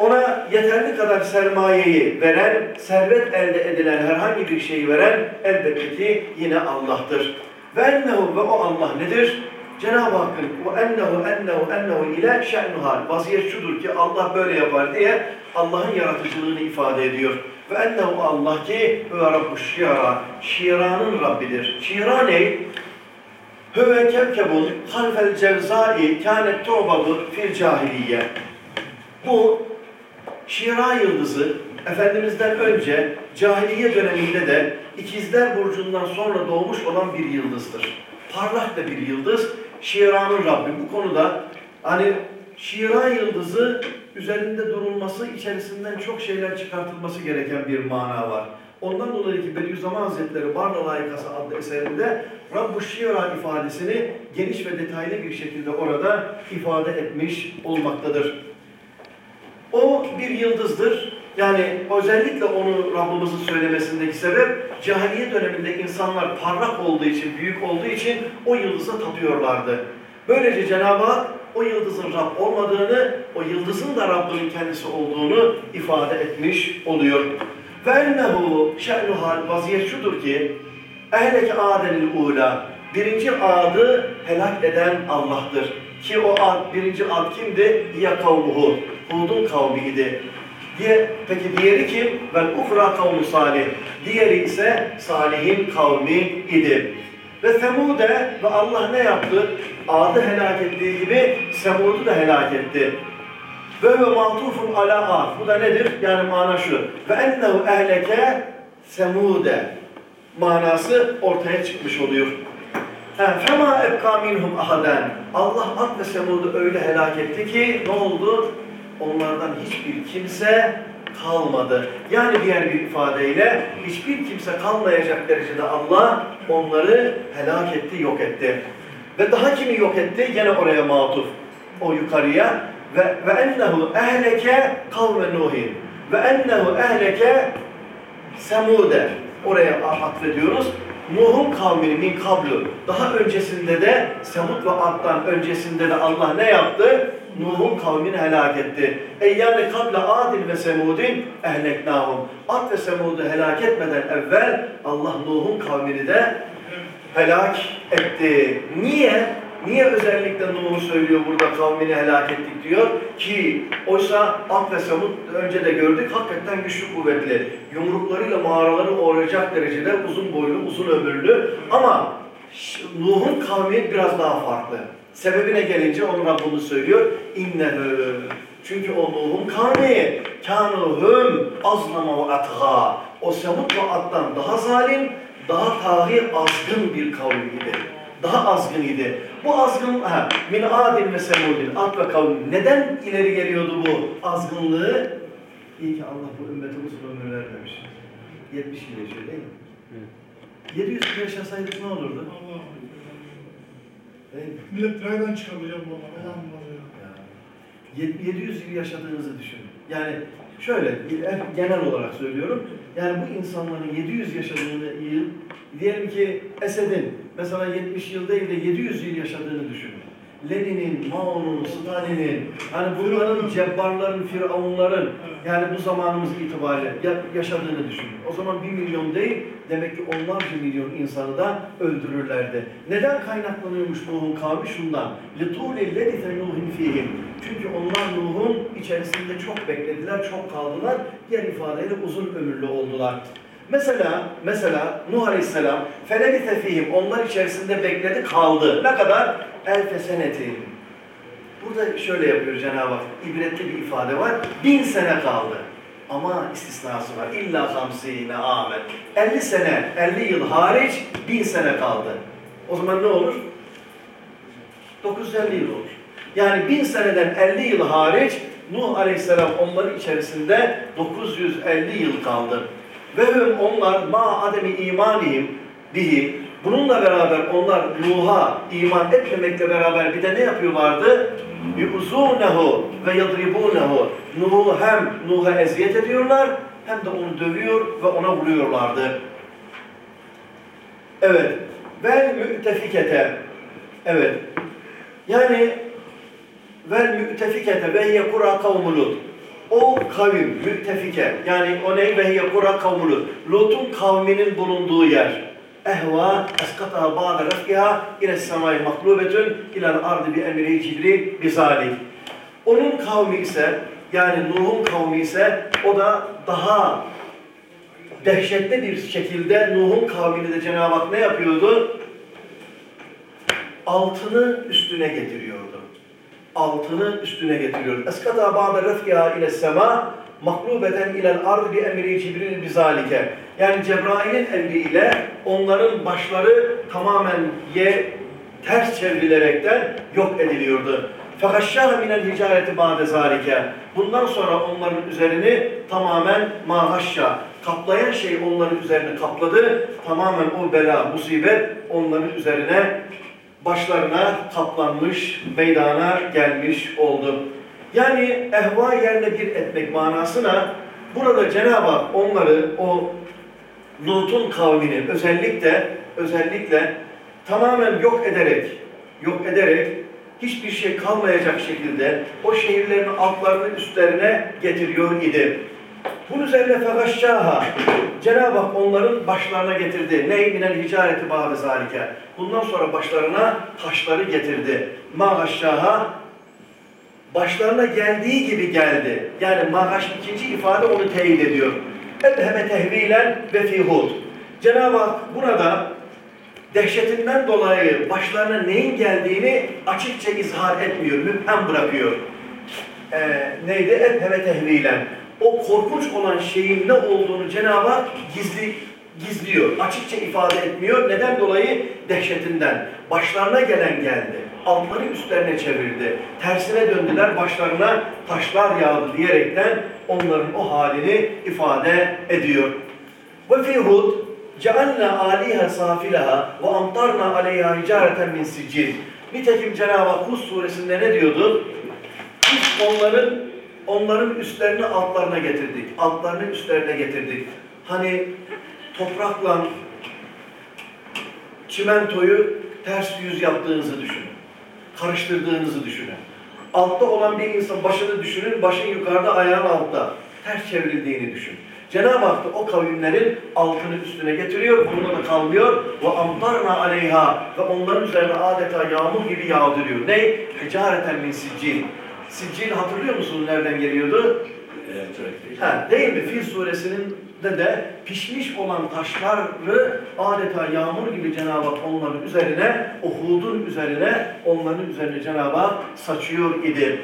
ona yeterli kadar sermayeyi veren, servet elde edilen herhangi bir şeyi veren elbette ki yine Allah'tır. Ve ennehu ve o Allah nedir? Cenab-ı Hakk'ın ve ennehu ennehu ennehu ile şe'nuhal. Vaziyet şudur ki Allah böyle yapar diye Allah'ın yaratıcılığını ifade ediyor. Ve ennehu Allah ki ve rabbu şiara. Şiranın Rabbidir. Şira ne? Hüve kevkebun halfel cevzai kânet tu'badı fil cahiliye. Bu Şira yıldızı Efendimiz'den önce cahiliye döneminde de ikizler burcundan sonra doğmuş olan bir yıldızdır. Parlak da bir yıldız. Şira'nın Rabbi. Bu konuda hani Şira yıldızı üzerinde durulması, içerisinden çok şeyler çıkartılması gereken bir mana var. Ondan dolayı ki Bediüzzaman Hazretleri Barla Layıkası adlı eserinde Rabbu Şira ifadesini geniş ve detaylı bir şekilde orada ifade etmiş olmaktadır. O bir yıldızdır. Yani özellikle onu Rabbimizin söylemesindeki sebep cahiliye döneminde insanlar parlak olduğu için, büyük olduğu için o yıldıza tapıyorlardı. Böylece Cenab-ı Hak o yıldızın Rab olmadığını, o yıldızın da Rabbinin kendisi olduğunu ifade etmiş oluyor. Ve ennehu vaziyet şudur ki ehleke adenil ula birinci adı helak eden Allah'tır. Ki o ad, birinci ad kimdi? Ya. Hud'un kavmi idi. Diye, peki diğeri kim? Vel uhra kavmi salih. Diğeri ise Salih'in kavmi idi. Ve Semud'e ve Allah ne yaptı? Ad'ı helak ettiği gibi Semud'u da helak etti. Ve ve matufun ala ad. Bu da nedir? Yani mana şu. Ve ennehu ehleke semude. Manası ortaya çıkmış oluyor. Fema ebka minhum ahaden. Allah Ad ve Semud'u öyle helak etti ki ne oldu? Onlardan hiçbir kimse kalmadı. Yani diğer bir ifadeyle hiçbir kimse kalmayacak derecede Allah onları helak etti, yok etti. Ve daha kimi yok etti? Gene oraya matuf. O yukarıya. Ve ve ennehu ehleke kavme Nuhin. Ve ennehu ehleke Semude. Oraya atfediyoruz. Nuh'un kavmini min kablu. Daha öncesinde de Semud ve Ad'dan öncesinde de Allah ne yaptı? Nuh'un kavmini helak etti. Ey yani kable Adil ve Semud'in ehleknahum. Ad ve Semud'u helak etmeden evvel Allah Nuh'un kavmini de helak etti. Niye? Niye özellikle Nuh'u söylüyor burada kavmini helak ettik diyor ki oysa Ad ve Semud önce de gördük hakikaten güçlü kuvvetli. Yumruklarıyla mağaraları uğrayacak derecede uzun boylu, uzun ömürlü ama Nuh'un kavmi biraz daha farklı. Sebebine gelince onu Rabbimiz söylüyor. İnnehü. Çünkü o Nuh'un kavmi kânuhum azlama ve atgâ. O Semud ve Ad'dan daha zalim, daha tahir azgın bir kavim idi daha azgın idi. Bu azgın, ha, min adin ve semudin, ad ve kavim. Neden ileri geliyordu bu azgınlığı? İyi ki Allah bu ümmete uzun ömür vermemiş. 70 yıl yaşıyor değil mi? 700 yıl yaşasaydık ne olurdu? Allah Değil mi? Millet raydan çıkamayacak valla. Allah'ım var ya. Ya, yet- 700 yıl yaşadığınızı düşünün. Yani şöyle, genel olarak söylüyorum. Yani bu insanların 700 yaşadığını yıl, diyelim ki Esed'in mesela 70 yıl değil de 700 yıl yaşadığını düşünün. Lenin'in, Mao'nun, Stalin'in, hani bunların cebbarların, firavunların yani bu zamanımız itibariyle ya- yaşadığını düşünün. O zaman bir milyon değil, demek ki onlarca milyon insanı da öldürürlerdi. Neden kaynaklanıyormuş Nuh'un kavmi? Şundan. لِطُولِ الَّذِي فَنُوهٍ ف۪يهِمْ Çünkü onlar Nuh'un içerisinde çok beklediler, çok kaldılar. Diğer ifadeyle uzun ömürlü oldular. Mesela, mesela Nuh Aleyhisselam فَلَبِثَ ف۪يهِمْ Onlar içerisinde bekledi, kaldı. Ne kadar? elfe seneti. Burada şöyle yapıyor Cenab-ı Hak. İbretli bir ifade var. Bin sene kaldı. Ama istisnası var. İlla hamsine amet. 50 sene, 50 yıl hariç bin sene kaldı. O zaman ne olur? 950 yıl olur. Yani bin seneden 50 yıl hariç Nuh Aleyhisselam onların içerisinde 950 yıl kaldı. Ve onlar ma ademi imanihim bihi Bununla beraber onlar Nuh'a iman etmemekle beraber bir de ne yapıyorlardı? Ve yadribunehu. Nuh'u hem Nuh'a eziyet ediyorlar hem de onu dövüyor ve ona vuruyorlardı. Evet. Ve mütefikete. Evet. Yani vel mütefikete ve hiye kura kavmulut. O kavim, müttefike, yani o ne? Ve hiye kura kavmulut. Lut'un kavminin bulunduğu yer. Ehva eskata ba'da refkiha ile semai maklubetün ilal ardı bi emri cibril bizalik. Onun kavmi ise, yani Nuh'un kavmi ise o da daha dehşetli bir şekilde Nuh'un kavmini de Cenab-ı Hak ne yapıyordu? Altını üstüne getiriyordu. Altını üstüne getiriyordu. Eskata ba'da refkiha ile sema maklubeten ilel ardı bi emri cibril bizalike. Yani Cebrail'in emriyle onların başları tamamen ye ters çevrilerekten yok ediliyordu. Fekaşşâhe minel hicareti ba'de. Bundan sonra onların üzerini tamamen mâhaşşâ. Kaplayan şey onların üzerini kapladı. Tamamen o bela, musibet onların üzerine başlarına kaplanmış, meydana gelmiş oldu. Yani ehva yerine bir etmek manasına burada Cenab-ı Hak onları o Lut'un kavmini özellikle özellikle tamamen yok ederek yok ederek hiçbir şey kalmayacak şekilde o şehirlerin altlarını üstlerine getiriyor idi. Bunun üzerine fegaşşaha Cenab-ı Hak onların başlarına getirdi. Ney minel hicareti ba'de zalike. Bundan sonra başlarına taşları getirdi. Mağaşşaha başlarına geldiği gibi geldi. Yani mağaş ikinci ifade onu teyit ediyor. Ebheme tehvilen ve fihud. Cenab-ı Hak burada dehşetinden dolayı başlarına neyin geldiğini açıkça izhar etmiyor, müphem bırakıyor. Ee, neydi? Ebheme tehvilen. O korkunç olan şeyin ne olduğunu Cenab-ı Hak gizli gizliyor, açıkça ifade etmiyor. Neden dolayı? Dehşetinden. Başlarına gelen geldi. Altları üstlerine çevirdi. Tersine döndüler, başlarına taşlar yağdı diyerekten onların o halini ifade ediyor. Ve fi Hud cealna aliha safilaha ve amtarna aleyha hicareten min sicil. Nitekim Cenab-ı Hak Hud suresinde ne diyordu? Biz onların onların üstlerini altlarına getirdik. Altlarını üstlerine getirdik. Hani toprakla çimentoyu ters yüz yaptığınızı düşünün. Karıştırdığınızı düşünün. Altta olan bir insan başını düşünün, başın yukarıda, ayağın altta. Ters çevrildiğini düşün. Cenab-ı Hak da o kavimlerin altını üstüne getiriyor, bununla da kalmıyor. Ve amtarna aleyha ve onların üzerine adeta yağmur gibi yağdırıyor. Ne? Hicareten min siccil. Siccil hatırlıyor musunuz nereden geliyordu? Ha, değil mi? Fil suresinin de de pişmiş olan taşları adeta yağmur gibi Cenab-ı Hak onların üzerine, o hudun üzerine, onların üzerine Cenab-ı Hak saçıyor idi.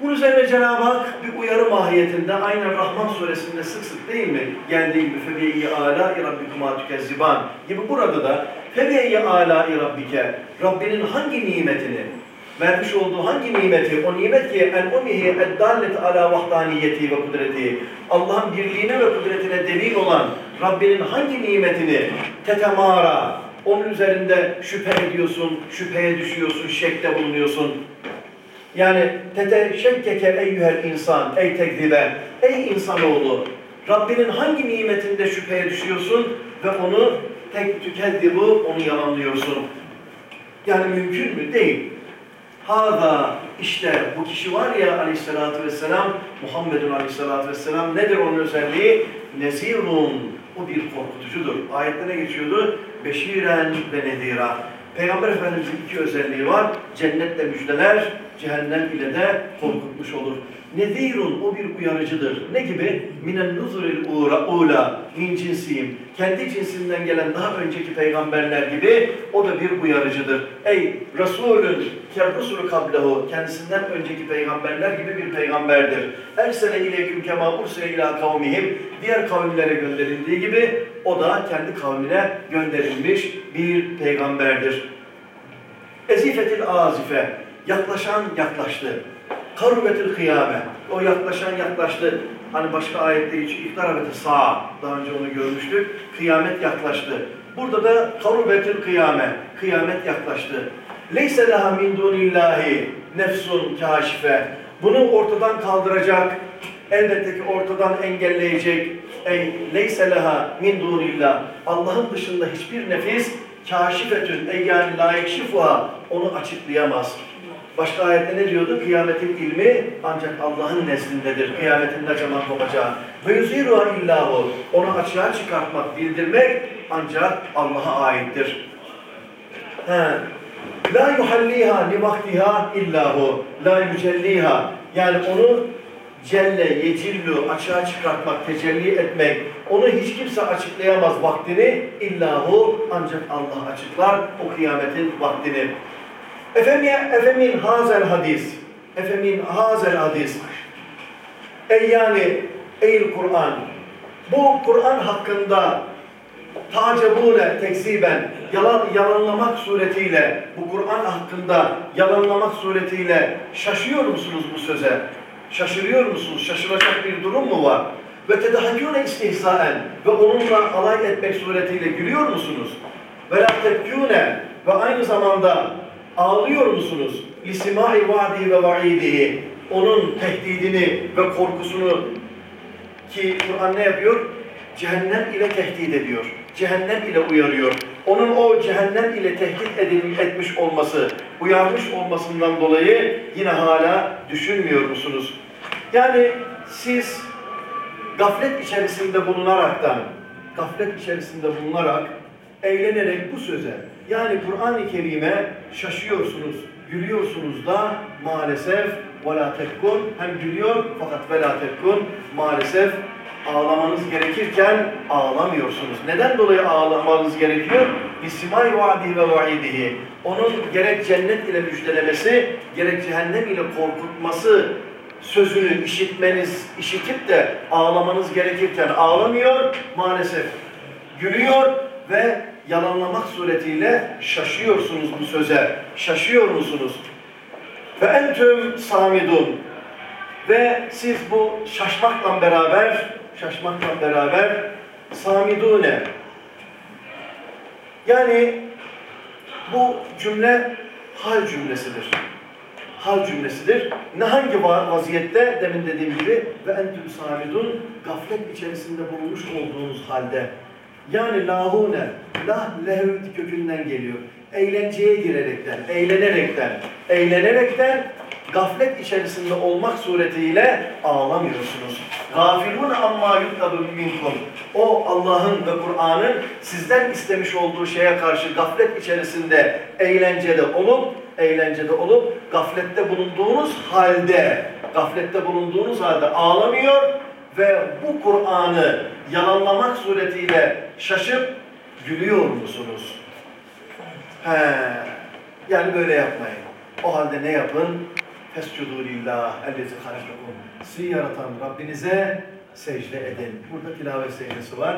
Bunun üzerine Cenab-ı Hak bir uyarı mahiyetinde aynen Rahman suresinde sık sık değil mi? Geldiği gibi febiyeyi ala rabbikuma tükezziban gibi burada da febiyeyi ala rabbike Rabbinin hangi nimetini vermiş olduğu hangi nimeti, o nimet ki en umihi eddallet ala vahdaniyeti ve kudreti, Allah'ın birliğine ve kudretine delil olan Rabbinin hangi nimetini tetemara, onun üzerinde şüphe ediyorsun, şüpheye düşüyorsun, şekte bulunuyorsun. Yani tete şekkeke eyyühel insan, ey tekzibe, ey insanoğlu, Rabbinin hangi nimetinde şüpheye düşüyorsun ve onu tek tükezdibu, onu yalanlıyorsun. Yani mümkün mü? Değil. Hada işte bu kişi var ya aleyhissalatü vesselam Muhammedun aleyhissalatü vesselam nedir onun özelliği? Nezirun. O bir korkutucudur. Ayette geçiyordu? Beşiren ve nedira. Peygamber Efendimizin iki özelliği var. Cennetle müjdeler, cehennem ile de korkutmuş olur. Nedirun o bir uyarıcıdır. Ne gibi? Minen nuzuril ura ula min cinsiyim. Kendi cinsinden gelen daha önceki peygamberler gibi o da bir uyarıcıdır. Ey Resulün kerrusulü kablehu kendisinden önceki peygamberler gibi bir peygamberdir. Ersele ileyküm kema ursile ila kavmihim diğer kavimlere gönderildiği gibi o da kendi kavmine gönderilmiş bir peygamberdir. Ezifetil azife yaklaşan yaklaştı. Karubetil kıyame. O yaklaşan yaklaştı. Hani başka ayette hiç iktarabeti sağ. Daha önce onu görmüştük. Kıyamet yaklaştı. Burada da karubetil kıyame. Kıyamet yaklaştı. Leyse leha min dunillahi nefsun kaşife. Bunu ortadan kaldıracak, elbette ki ortadan engelleyecek. Ey leyse leha min dunillah. Allah'ın dışında hiçbir nefis kaşifetün ey yani layık şifuha onu açıklayamaz. Başka ayette ne diyordu? Kıyametin ilmi ancak Allah'ın nezdindedir. Kıyametin ne zaman kopacağı. Ve yuziruha illahu. Onu açığa çıkartmak, bildirmek ancak Allah'a aittir. He. La yuhalliha li vaktiha illahu. La yücelliha. Yani onu celle, yecillu, açığa çıkartmak, tecelli etmek. Onu hiç kimse açıklayamaz vaktini. illahu ancak Allah açıklar o kıyametin vaktini. Efemin, efemin hazel hadis. Efemin hazel hadis. Ey yani ey Kur'an. Bu Kur'an hakkında tacebune tekziben yalan yalanlamak suretiyle bu Kur'an hakkında yalanlamak suretiyle şaşıyor musunuz bu söze? Şaşırıyor musunuz? Şaşıracak bir durum mu var? Ve tedahakûne istihzaen ve onunla alay etmek suretiyle gülüyor musunuz? Ve la tebkûne ve aynı zamanda ağlıyor musunuz? Lisimai vaadi ve vaidihi onun tehdidini ve korkusunu ki Kur'an ne yapıyor? Cehennem ile tehdit ediyor. Cehennem ile uyarıyor. Onun o cehennem ile tehdit edilmiş etmiş olması, uyarmış olmasından dolayı yine hala düşünmüyor musunuz? Yani siz gaflet içerisinde bulunaraktan, gaflet içerisinde bulunarak, eğlenerek bu söze, yani Kur'an-ı Kerim'e şaşıyorsunuz, gülüyorsunuz da maalesef وَلَا تَكُّنْ hem gülüyor fakat وَلَا تَكُّنْ maalesef ağlamanız gerekirken ağlamıyorsunuz. Neden dolayı ağlamanız gerekiyor? İsmai vaadi ve vaidihi. Onun gerek cennet ile müjdelemesi, gerek cehennem ile korkutması sözünü işitmeniz, işitip de ağlamanız gerekirken ağlamıyor, maalesef gülüyor ve yalanlamak suretiyle şaşıyorsunuz bu söze. Şaşıyor musunuz? Ve entüm samidun. Ve siz bu şaşmakla beraber, şaşmakla beraber samidune. Yani bu cümle hal cümlesidir. Hal cümlesidir. Ne hangi va- vaziyette demin dediğim gibi ve entüm samidun gaflet içerisinde bulunmuş olduğunuz halde yani lahune, lah lehv kökünden geliyor. Eğlenceye girerekten, eğlenerekten, eğlenerekten gaflet içerisinde olmak suretiyle ağlamıyorsunuz. Gafilun amma yutlabu minkum. O Allah'ın ve Kur'an'ın sizden istemiş olduğu şeye karşı gaflet içerisinde eğlencede olup, eğlencede olup gaflette bulunduğunuz halde, gaflette bulunduğunuz halde ağlamıyor ve bu Kur'an'ı yalanlamak suretiyle şaşıp gülüyor musunuz? He, yani böyle yapmayın. O halde ne yapın? Fescudu lillah ellezi halakakum. Sizi yaratan Rabbinize secde edin. Burada tilavet secdesi var.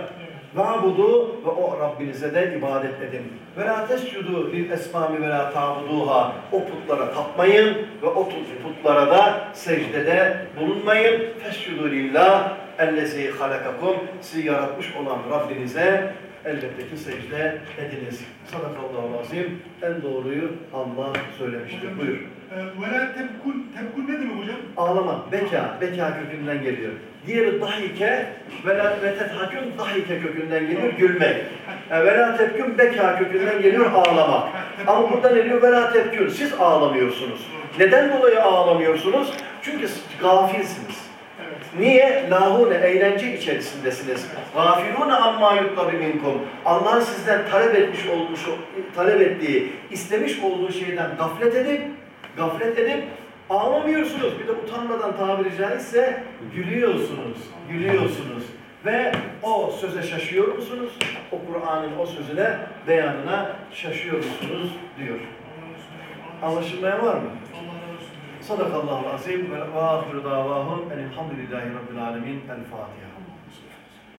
Ve abudu ve o Rabbinize de ibadet edin. Ve la tescudu lil esmami ve la ta'buduha. O putlara tapmayın ve o putlara da secdede bulunmayın. Fescudu lillah ellezî halakakum sizi yaratmış olan Rabbinize elbette ki secde ediniz. Sadakallahu azim. En doğruyu Allah söylemiştir. Buyur. E, Vela tebkul, tebkul ne demek hocam? Ağlamak, beka, beka kökünden geliyor. Diğeri dahike, vela ve tethakün dahike kökünden geliyor, gülmek. E, vela tepkün beka kökünden geliyor, ağlamak. Ama burada ne diyor? Vela tepkün, siz ağlamıyorsunuz. Neden dolayı ağlamıyorsunuz? Çünkü gafilsiniz. Niye? Lahune, eğlence içerisindesiniz. Gafilune amma yutlabi minkum. Allah'ın sizden talep etmiş olmuş, talep ettiği, istemiş olduğu şeyden gaflet edip, gaflet edip ağlamıyorsunuz. Bir de utanmadan tabiri caizse gülüyorsunuz, gülüyorsunuz. Ve o söze şaşıyor musunuz? O Kur'an'ın o sözüne, beyanına şaşıyor musunuz? diyor. Anlaşılmaya var mı? Sadakallahu azim ve ahiru davahum elhamdülillahi rabbil alemin. El Fatiha.